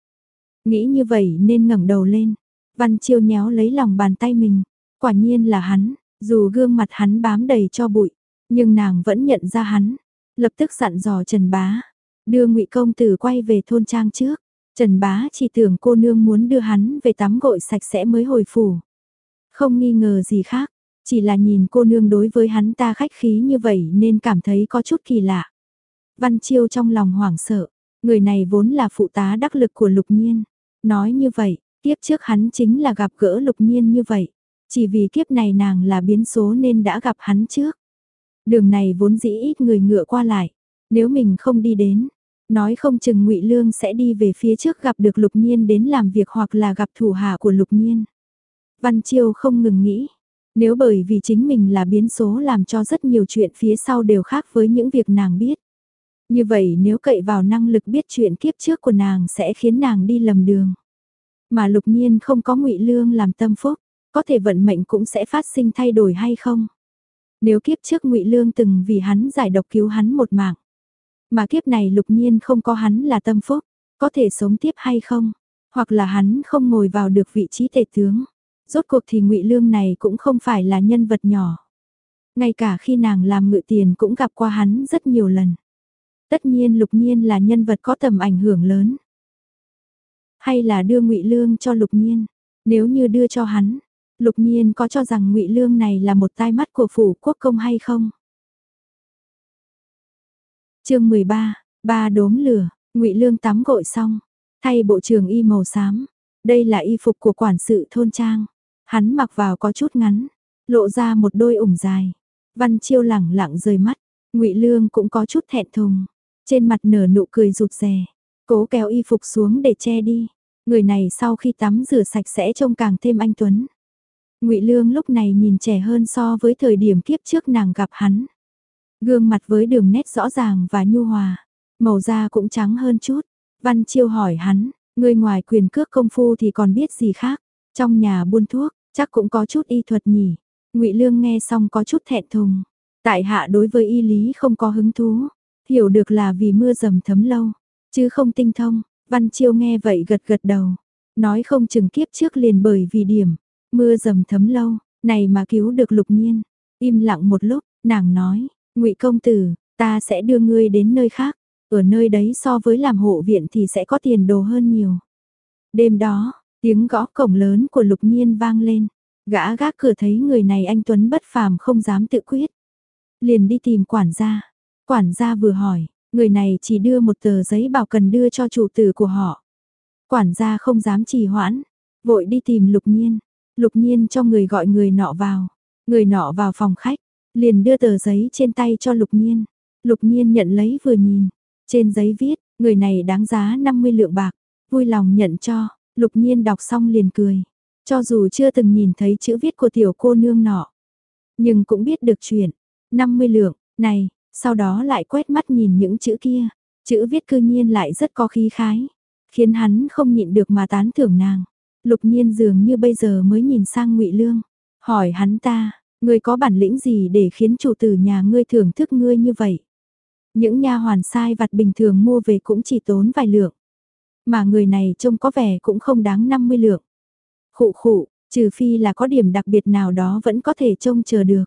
Nghĩ như vậy nên ngẩng đầu lên. Văn Chiêu nhéo lấy lòng bàn tay mình. Quả nhiên là hắn, dù gương mặt hắn bám đầy cho bụi, nhưng nàng vẫn nhận ra hắn. Lập tức dặn dò Trần Bá, đưa Ngụy công tử quay về thôn trang trước. Trần Bá chỉ tưởng cô nương muốn đưa hắn về tắm gội sạch sẽ mới hồi phủ. Không nghi ngờ gì khác, chỉ là nhìn cô nương đối với hắn ta khách khí như vậy nên cảm thấy có chút kỳ lạ. Văn Chiêu trong lòng hoảng sợ, người này vốn là phụ tá đắc lực của Lục Nhiên. Nói như vậy, kiếp trước hắn chính là gặp gỡ Lục Nhiên như vậy. Chỉ vì kiếp này nàng là biến số nên đã gặp hắn trước. Đường này vốn dĩ ít người ngựa qua lại. Nếu mình không đi đến, nói không chừng ngụy Lương sẽ đi về phía trước gặp được Lục Nhiên đến làm việc hoặc là gặp thủ hạ của Lục Nhiên. Văn Chiêu không ngừng nghĩ, nếu bởi vì chính mình là biến số làm cho rất nhiều chuyện phía sau đều khác với những việc nàng biết. Như vậy nếu cậy vào năng lực biết chuyện kiếp trước của nàng sẽ khiến nàng đi lầm đường. Mà lục nhiên không có ngụy lương làm tâm phúc, có thể vận mệnh cũng sẽ phát sinh thay đổi hay không? Nếu kiếp trước ngụy lương từng vì hắn giải độc cứu hắn một mạng, mà kiếp này lục nhiên không có hắn là tâm phúc, có thể sống tiếp hay không? Hoặc là hắn không ngồi vào được vị trí tể tướng. Rốt cuộc thì ngụy Lương này cũng không phải là nhân vật nhỏ. Ngay cả khi nàng làm ngự tiền cũng gặp qua hắn rất nhiều lần. Tất nhiên Lục Nhiên là nhân vật có tầm ảnh hưởng lớn. Hay là đưa ngụy Lương cho Lục Nhiên? Nếu như đưa cho hắn, Lục Nhiên có cho rằng ngụy Lương này là một tai mắt của phủ quốc công hay không? chương 13, ba đốm lửa, ngụy Lương tắm gội xong, thay bộ trường y màu xám. Đây là y phục của quản sự thôn trang. Hắn mặc vào có chút ngắn, lộ ra một đôi ủng dài. Văn Chiêu lẳng lặng rời mắt, Ngụy Lương cũng có chút thẹn thùng, trên mặt nở nụ cười rụt rè, cố kéo y phục xuống để che đi. Người này sau khi tắm rửa sạch sẽ trông càng thêm anh tuấn. Ngụy Lương lúc này nhìn trẻ hơn so với thời điểm kiếp trước nàng gặp hắn. Gương mặt với đường nét rõ ràng và nhu hòa, màu da cũng trắng hơn chút. Văn Chiêu hỏi hắn, người ngoài quyền cước công phu thì còn biết gì khác? Trong nhà buôn thuốc, chắc cũng có chút y thuật nhỉ. Ngụy Lương nghe xong có chút thẹn thùng. Tại hạ đối với y lý không có hứng thú, hiểu được là vì mưa dầm thấm lâu, chứ không tinh thông. Văn Chiêu nghe vậy gật gật đầu, nói không chừng kiếp trước liền bởi vì điểm mưa dầm thấm lâu, này mà cứu được Lục Nhiên. Im lặng một lúc, nàng nói, "Ngụy công tử, ta sẽ đưa ngươi đến nơi khác, ở nơi đấy so với làm hộ viện thì sẽ có tiền đồ hơn nhiều." Đêm đó, Tiếng gõ cổng lớn của lục nhiên vang lên. Gã gác cửa thấy người này anh Tuấn bất phàm không dám tự quyết. Liền đi tìm quản gia. Quản gia vừa hỏi, người này chỉ đưa một tờ giấy bảo cần đưa cho chủ tử của họ. Quản gia không dám trì hoãn, vội đi tìm lục nhiên. Lục nhiên cho người gọi người nọ vào. Người nọ vào phòng khách, liền đưa tờ giấy trên tay cho lục nhiên. Lục nhiên nhận lấy vừa nhìn. Trên giấy viết, người này đáng giá 50 lượng bạc. Vui lòng nhận cho, Lục nhiên đọc xong liền cười. Cho dù chưa từng nhìn thấy chữ viết của tiểu cô nương nọ. Nhưng cũng biết được chuyện. 50 lượng, này, sau đó lại quét mắt nhìn những chữ kia. Chữ viết cư nhiên lại rất có khí khái. Khiến hắn không nhịn được mà tán thưởng nàng. Lục nhiên dường như bây giờ mới nhìn sang ngụy Lương. Hỏi hắn ta, ngươi có bản lĩnh gì để khiến chủ tử nhà ngươi thưởng thức ngươi như vậy? Những nha hoàn sai vặt bình thường mua về cũng chỉ tốn vài lượng. Mà người này trông có vẻ cũng không đáng 50 lượng. Khụ khụ, trừ phi là có điểm đặc biệt nào đó vẫn có thể trông chờ được.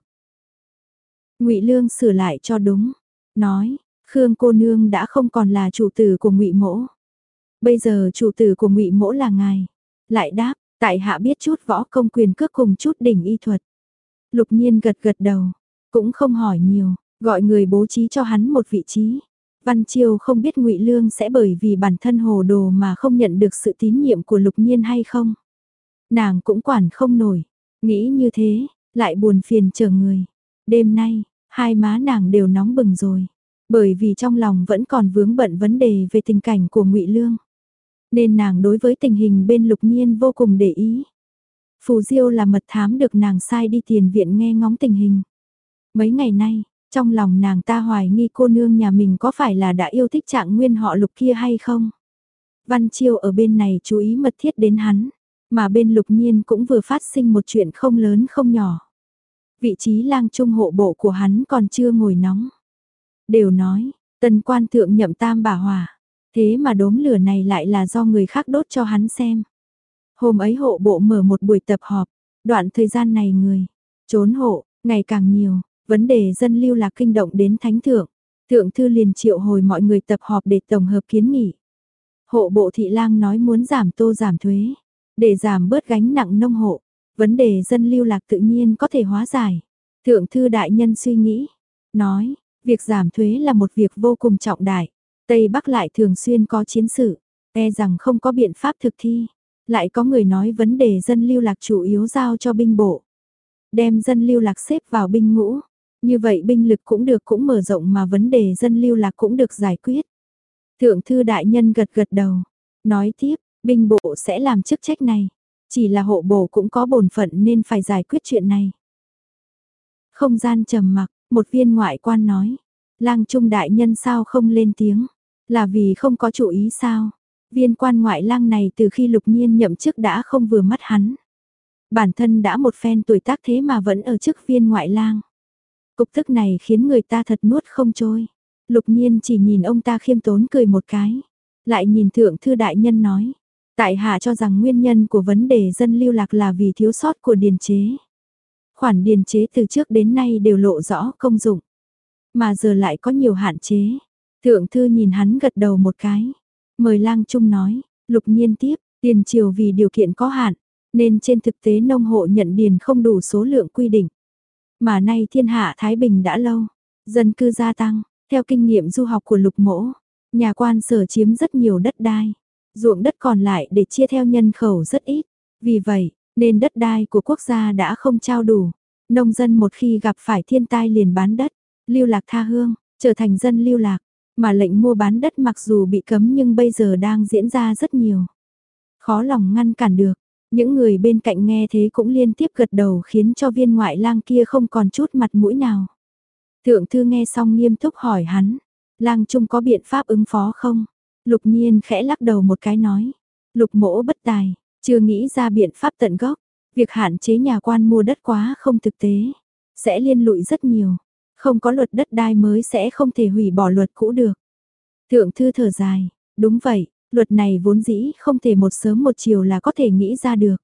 Ngụy Lương sửa lại cho đúng, nói, Khương cô nương đã không còn là chủ tử của Ngụy Mỗ. Bây giờ chủ tử của Ngụy Mỗ là ngài. Lại đáp, tại hạ biết chút võ công quyền cước cùng chút đỉnh y thuật. Lục Nhiên gật gật đầu, cũng không hỏi nhiều, gọi người bố trí cho hắn một vị trí. Văn Chiêu không biết Ngụy Lương sẽ bởi vì bản thân hồ đồ mà không nhận được sự tín nhiệm của Lục Nhiên hay không. Nàng cũng quản không nổi, nghĩ như thế, lại buồn phiền chờ người. Đêm nay, hai má nàng đều nóng bừng rồi, bởi vì trong lòng vẫn còn vướng bận vấn đề về tình cảnh của Ngụy Lương. Nên nàng đối với tình hình bên Lục Nhiên vô cùng để ý. Phù Diêu là mật thám được nàng sai đi tiền viện nghe ngóng tình hình. Mấy ngày nay, trong lòng nàng ta hoài nghi cô nương nhà mình có phải là đã yêu thích trạng nguyên họ lục kia hay không? Văn Chiêu ở bên này chú ý mật thiết đến hắn, mà bên lục nhiên cũng vừa phát sinh một chuyện không lớn không nhỏ. Vị trí lang trung hộ bộ của hắn còn chưa ngồi nóng. Đều nói, tần quan thượng nhậm tam bà hòa, thế mà đốm lửa này lại là do người khác đốt cho hắn xem. Hôm ấy hộ bộ mở một buổi tập họp, đoạn thời gian này người, trốn hộ, ngày càng nhiều, Vấn đề dân lưu lạc kinh động đến thánh thượng. Thượng thư liền triệu hồi mọi người tập họp để tổng hợp kiến nghị. Hộ bộ thị lang nói muốn giảm tô giảm thuế, để giảm bớt gánh nặng nông hộ. Vấn đề dân lưu lạc tự nhiên có thể hóa giải. Thượng thư đại nhân suy nghĩ, nói, Việc giảm thuế là một việc vô cùng trọng đại. Tây Bắc lại thường xuyên có chiến sự, e rằng không có biện pháp thực thi. Lại có người nói vấn đề dân lưu lạc chủ yếu giao cho binh bộ. Đem dân lưu lạc xếp vào binh ngũ. Như vậy binh lực cũng được cũng mở rộng mà vấn đề dân lưu lạc cũng được giải quyết. Thượng thư đại nhân gật gật đầu. Nói tiếp, binh bộ sẽ làm chức trách này. Chỉ là hộ bộ cũng có bổn phận nên phải giải quyết chuyện này. Không gian trầm mặc, một viên ngoại quan nói. Lang trung đại nhân sao không lên tiếng? Là vì không có chủ ý sao? Viên quan ngoại lang này từ khi lục nhiên nhậm chức đã không vừa mắt hắn. Bản thân đã một phen tuổi tác thế mà vẫn ở chức viên ngoại lang. Cục tức này khiến người ta thật nuốt không trôi. Lục nhiên chỉ nhìn ông ta khiêm tốn cười một cái. Lại nhìn thượng thư đại nhân nói. Tại hạ cho rằng nguyên nhân của vấn đề dân lưu lạc là vì thiếu sót của điền chế. Khoản điền chế từ trước đến nay đều lộ rõ công dụng. Mà giờ lại có nhiều hạn chế. Thượng thư nhìn hắn gật đầu một cái. Mời lang trung nói, lục nhiên tiếp, tiền triều vì điều kiện có hạn, nên trên thực tế nông hộ nhận điền không đủ số lượng quy định. Mà nay thiên hạ Thái Bình đã lâu, dân cư gia tăng, theo kinh nghiệm du học của lục mỗ, nhà quan sở chiếm rất nhiều đất đai, ruộng đất còn lại để chia theo nhân khẩu rất ít. Vì vậy, nên đất đai của quốc gia đã không trao đủ. Nông dân một khi gặp phải thiên tai liền bán đất, lưu lạc tha hương, trở thành dân lưu lạc, mà lệnh mua bán đất mặc dù bị cấm nhưng bây giờ đang diễn ra rất nhiều. Khó lòng ngăn cản được, những người bên cạnh nghe thế cũng liên tiếp gật đầu khiến cho viên ngoại lang kia không còn chút mặt mũi nào. Thượng thư nghe xong nghiêm túc hỏi hắn, lang trung có biện pháp ứng phó không? Lục nhiên khẽ lắc đầu một cái nói, lục mỗ bất tài, chưa nghĩ ra biện pháp tận gốc, việc hạn chế nhà quan mua đất quá không thực tế, sẽ liên lụy rất nhiều. Không có luật đất đai mới sẽ không thể hủy bỏ luật cũ được. Thượng thư thở dài, đúng vậy, luật này vốn dĩ không thể một sớm một chiều là có thể nghĩ ra được.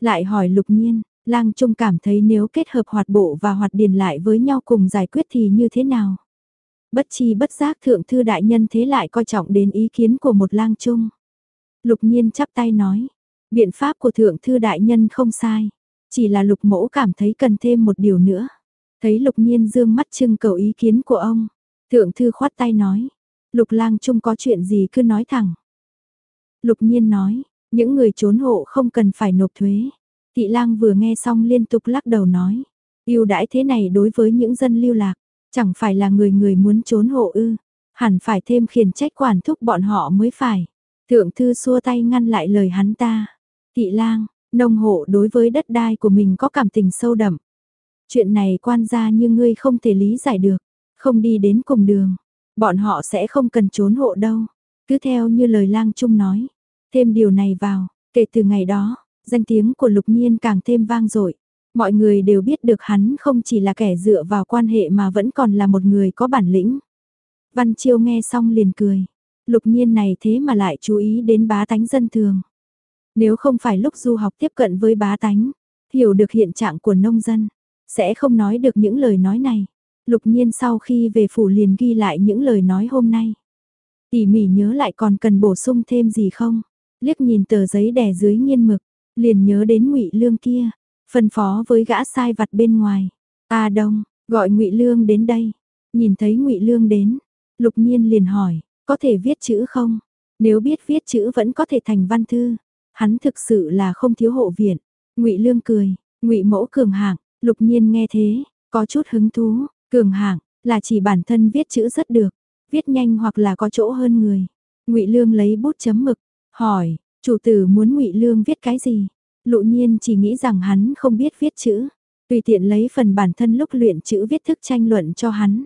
Lại hỏi lục nhiên, lang trung cảm thấy nếu kết hợp hoạt bộ và hoạt điền lại với nhau cùng giải quyết thì như thế nào? Bất chi bất giác thượng thư đại nhân thế lại coi trọng đến ý kiến của một lang trung. Lục nhiên chắp tay nói, biện pháp của thượng thư đại nhân không sai, chỉ là lục mẫu cảm thấy cần thêm một điều nữa. Thấy lục nhiên dương mắt trưng cầu ý kiến của ông. Thượng thư khoát tay nói. Lục lang Trung có chuyện gì cứ nói thẳng. Lục nhiên nói, những người trốn hộ không cần phải nộp thuế. Thị lang vừa nghe xong liên tục lắc đầu nói. yêu đãi thế này đối với những dân lưu lạc, chẳng phải là người người muốn trốn hộ ư. Hẳn phải thêm khiển trách quản thúc bọn họ mới phải. Thượng thư xua tay ngăn lại lời hắn ta. Thị lang, nông hộ đối với đất đai của mình có cảm tình sâu đậm. Chuyện này quan gia như ngươi không thể lý giải được, không đi đến cùng đường, bọn họ sẽ không cần trốn hộ đâu. Cứ theo như lời lang trung nói, thêm điều này vào, kể từ ngày đó, danh tiếng của lục nhiên càng thêm vang dội. Mọi người đều biết được hắn không chỉ là kẻ dựa vào quan hệ mà vẫn còn là một người có bản lĩnh. Văn Chiêu nghe xong liền cười. Lục nhiên này thế mà lại chú ý đến bá tánh dân thường. Nếu không phải lúc du học tiếp cận với bá tánh, hiểu được hiện trạng của nông dân, sẽ không nói được những lời nói này. Lục nhiên sau khi về phủ liền ghi lại những lời nói hôm nay. Tỉ mỉ nhớ lại còn cần bổ sung thêm gì không? Liếc nhìn tờ giấy đè dưới nghiên mực, liền nhớ đến ngụy Lương kia, phân phó với gã sai vặt bên ngoài. A Đông, gọi ngụy Lương đến đây. Nhìn thấy ngụy Lương đến, Lục Nhiên liền hỏi, có thể viết chữ không? Nếu biết viết chữ vẫn có thể thành văn thư. Hắn thực sự là không thiếu hộ viện. Ngụy Lương cười, Ngụy Mẫu cường hạng, Lục nhiên nghe thế, có chút hứng thú, cường hạng là chỉ bản thân viết chữ rất được, viết nhanh hoặc là có chỗ hơn người. Ngụy Lương lấy bút chấm mực, hỏi, chủ tử muốn Ngụy Lương viết cái gì? Lục nhiên chỉ nghĩ rằng hắn không biết viết chữ, tùy tiện lấy phần bản thân lúc luyện chữ viết thức tranh luận cho hắn.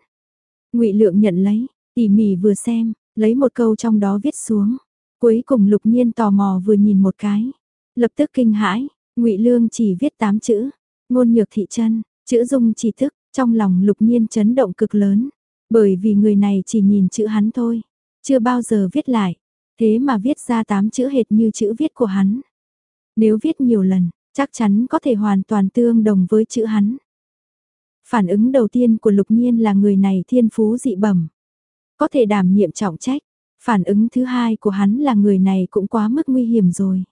Ngụy Lượng nhận lấy, tỉ mỉ vừa xem, lấy một câu trong đó viết xuống. Cuối cùng Lục Nhiên tò mò vừa nhìn một cái, lập tức kinh hãi, Ngụy Lương chỉ viết tám chữ, Ngôn nhược thị chân, chữ dung chỉ thức, trong lòng lục nhiên chấn động cực lớn. Bởi vì người này chỉ nhìn chữ hắn thôi, chưa bao giờ viết lại. Thế mà viết ra tám chữ hệt như chữ viết của hắn. Nếu viết nhiều lần, chắc chắn có thể hoàn toàn tương đồng với chữ hắn. Phản ứng đầu tiên của lục nhiên là người này thiên phú dị bẩm. Có thể đảm nhiệm trọng trách. Phản ứng thứ hai của hắn là người này cũng quá mức nguy hiểm rồi.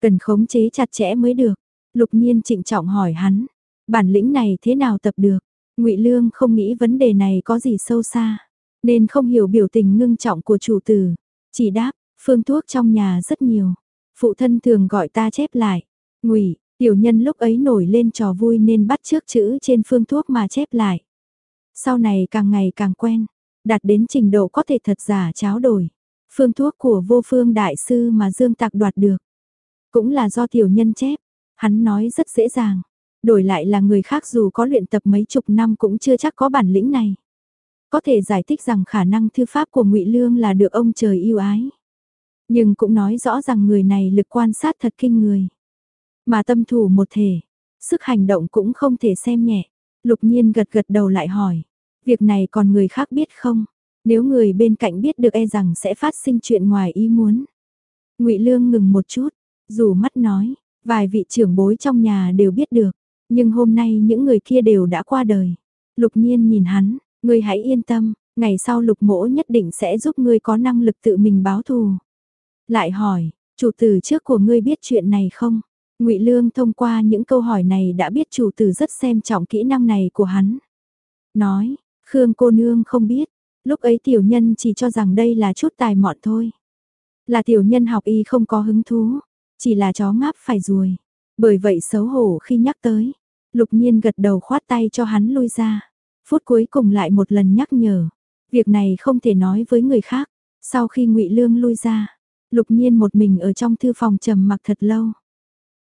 Cần khống chế chặt chẽ mới được. Lục nhiên trịnh trọng hỏi hắn, bản lĩnh này thế nào tập được? Ngụy Lương không nghĩ vấn đề này có gì sâu xa, nên không hiểu biểu tình ngưng trọng của chủ tử, chỉ đáp, phương thuốc trong nhà rất nhiều. Phụ thân thường gọi ta chép lại. Ngụy, tiểu nhân lúc ấy nổi lên trò vui nên bắt trước chữ trên phương thuốc mà chép lại. Sau này càng ngày càng quen, đạt đến trình độ có thể thật giả cháo đổi. Phương thuốc của vô phương đại sư mà Dương Tạc đoạt được. Cũng là do tiểu nhân chép, hắn nói rất dễ dàng. Đổi lại là người khác dù có luyện tập mấy chục năm cũng chưa chắc có bản lĩnh này. Có thể giải thích rằng khả năng thư pháp của ngụy Lương là được ông trời yêu ái. Nhưng cũng nói rõ rằng người này lực quan sát thật kinh người. Mà tâm thủ một thể, sức hành động cũng không thể xem nhẹ. Lục nhiên gật gật đầu lại hỏi, việc này còn người khác biết không? Nếu người bên cạnh biết được e rằng sẽ phát sinh chuyện ngoài ý muốn. ngụy Lương ngừng một chút, dù mắt nói, vài vị trưởng bối trong nhà đều biết được, nhưng hôm nay những người kia đều đã qua đời. Lục nhiên nhìn hắn, ngươi hãy yên tâm, ngày sau lục mỗ nhất định sẽ giúp ngươi có năng lực tự mình báo thù. Lại hỏi, chủ tử trước của ngươi biết chuyện này không? Ngụy Lương thông qua những câu hỏi này đã biết chủ tử rất xem trọng kỹ năng này của hắn. Nói, Khương cô nương không biết, lúc ấy tiểu nhân chỉ cho rằng đây là chút tài mọn thôi. Là tiểu nhân học y không có hứng thú, chỉ là chó ngáp phải ruồi. Bởi vậy xấu hổ khi nhắc tới, lục nhiên gật đầu khoát tay cho hắn lui ra. Phút cuối cùng lại một lần nhắc nhở, việc này không thể nói với người khác. Sau khi ngụy Lương lui ra, lục nhiên một mình ở trong thư phòng trầm mặc thật lâu.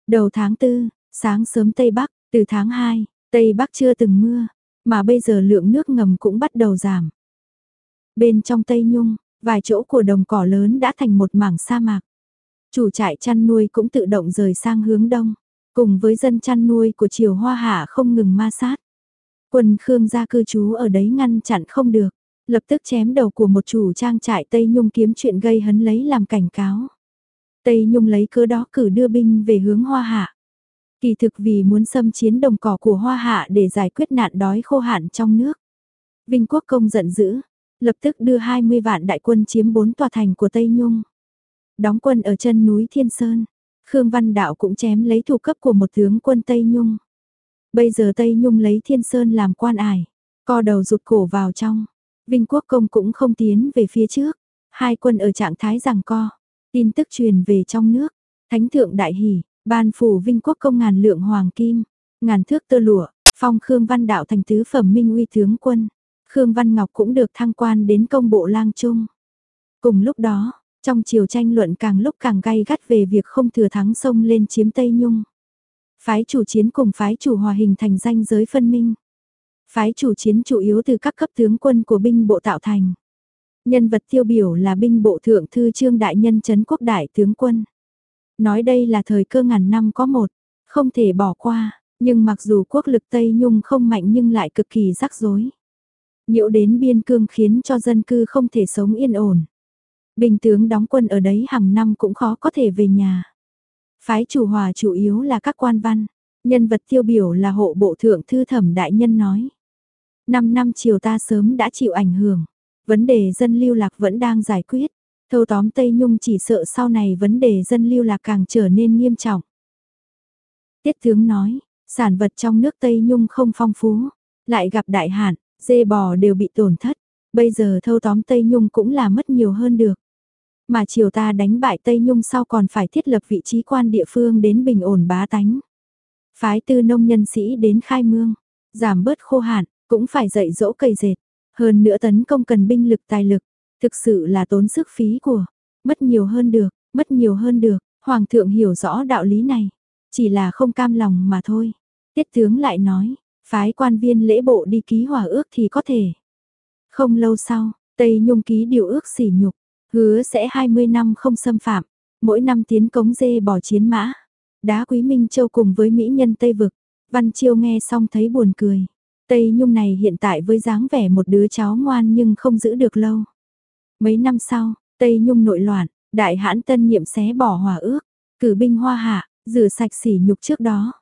Đầu tháng tư, sáng sớm Tây Bắc, từ tháng 2, Tây Bắc chưa từng mưa, mà bây giờ lượng nước ngầm cũng bắt đầu giảm. Bên trong Tây Nhung, vài chỗ của đồng cỏ lớn đã thành một mảng sa mạc. Chủ trại chăn nuôi cũng tự động rời sang hướng đông, cùng với dân chăn nuôi của Triều Hoa Hạ không ngừng ma sát. Quân Khương gia cư trú ở đấy ngăn chặn không được, lập tức chém đầu của một chủ trang trại Tây Nhung kiếm chuyện gây hấn lấy làm cảnh cáo. Tây Nhung lấy cớ đó cử đưa binh về hướng Hoa Hạ. Kỳ thực vì muốn xâm chiến đồng cỏ của Hoa Hạ để giải quyết nạn đói khô hạn trong nước. Vinh Quốc công giận dữ, lập tức đưa 20 vạn đại quân chiếm bốn tòa thành của Tây Nhung. Đóng quân ở chân núi Thiên Sơn, Khương Văn Đạo cũng chém lấy thủ cấp của một tướng quân Tây Nhung. Bây giờ Tây Nhung lấy Thiên Sơn làm quan ải, co đầu rụt cổ vào trong. Vinh Quốc công cũng không tiến về phía trước, hai quân ở trạng thái rằng co. Tin tức truyền về trong nước, Thánh thượng đại hỉ, ban phủ Vinh Quốc công ngàn lượng hoàng kim, ngàn thước tơ lụa, phong Khương Văn Đạo thành tứ phẩm minh uy tướng quân. Khương Văn Ngọc cũng được thăng quan đến công bộ lang trung. Cùng lúc đó, trong chiều tranh luận càng lúc càng gay gắt về việc không thừa thắng sông lên chiếm Tây Nhung. Phái chủ chiến cùng phái chủ hòa hình thành danh giới phân minh. Phái chủ chiến chủ yếu từ các cấp tướng quân của binh bộ tạo thành. Nhân vật tiêu biểu là binh bộ thượng thư trương đại nhân chấn quốc đại tướng quân. Nói đây là thời cơ ngàn năm có một, không thể bỏ qua, nhưng mặc dù quốc lực Tây Nhung không mạnh nhưng lại cực kỳ rắc rối. Nhiễu đến biên cương khiến cho dân cư không thể sống yên ổn. Bình tướng đóng quân ở đấy hàng năm cũng khó có thể về nhà. Phái chủ hòa chủ yếu là các quan văn, nhân vật tiêu biểu là hộ bộ thượng thư thẩm đại nhân nói. Năm năm chiều ta sớm đã chịu ảnh hưởng, vấn đề dân lưu lạc vẫn đang giải quyết. Thâu tóm Tây Nhung chỉ sợ sau này vấn đề dân lưu lạc càng trở nên nghiêm trọng. Tiết tướng nói, sản vật trong nước Tây Nhung không phong phú, lại gặp đại hạn, dê bò đều bị tổn thất, bây giờ thâu tóm Tây Nhung cũng là mất nhiều hơn được. Mà triều ta đánh bại Tây Nhung sau còn phải thiết lập vị trí quan địa phương đến bình ổn bá tánh. Phái tư nông nhân sĩ đến khai mương, giảm bớt khô hạn, cũng phải dạy dỗ cây dệt. Hơn nữa tấn công cần binh lực tài lực, thực sự là tốn sức phí của, mất nhiều hơn được, mất nhiều hơn được, Hoàng thượng hiểu rõ đạo lý này, chỉ là không cam lòng mà thôi. Tiết tướng lại nói, phái quan viên lễ bộ đi ký hòa ước thì có thể. Không lâu sau, Tây Nhung ký điều ước sỉ nhục, hứa sẽ 20 năm không xâm phạm, mỗi năm tiến cống dê bò chiến mã. Đá Quý Minh Châu cùng với mỹ nhân Tây Vực, Văn Chiêu nghe xong thấy buồn cười. Tây Nhung này hiện tại với dáng vẻ một đứa cháu ngoan nhưng không giữ được lâu. Mấy năm sau, Tây Nhung nội loạn, đại hãn tân nhiệm xé bỏ hòa ước, cử binh hoa hạ, rửa sạch sỉ nhục trước đó.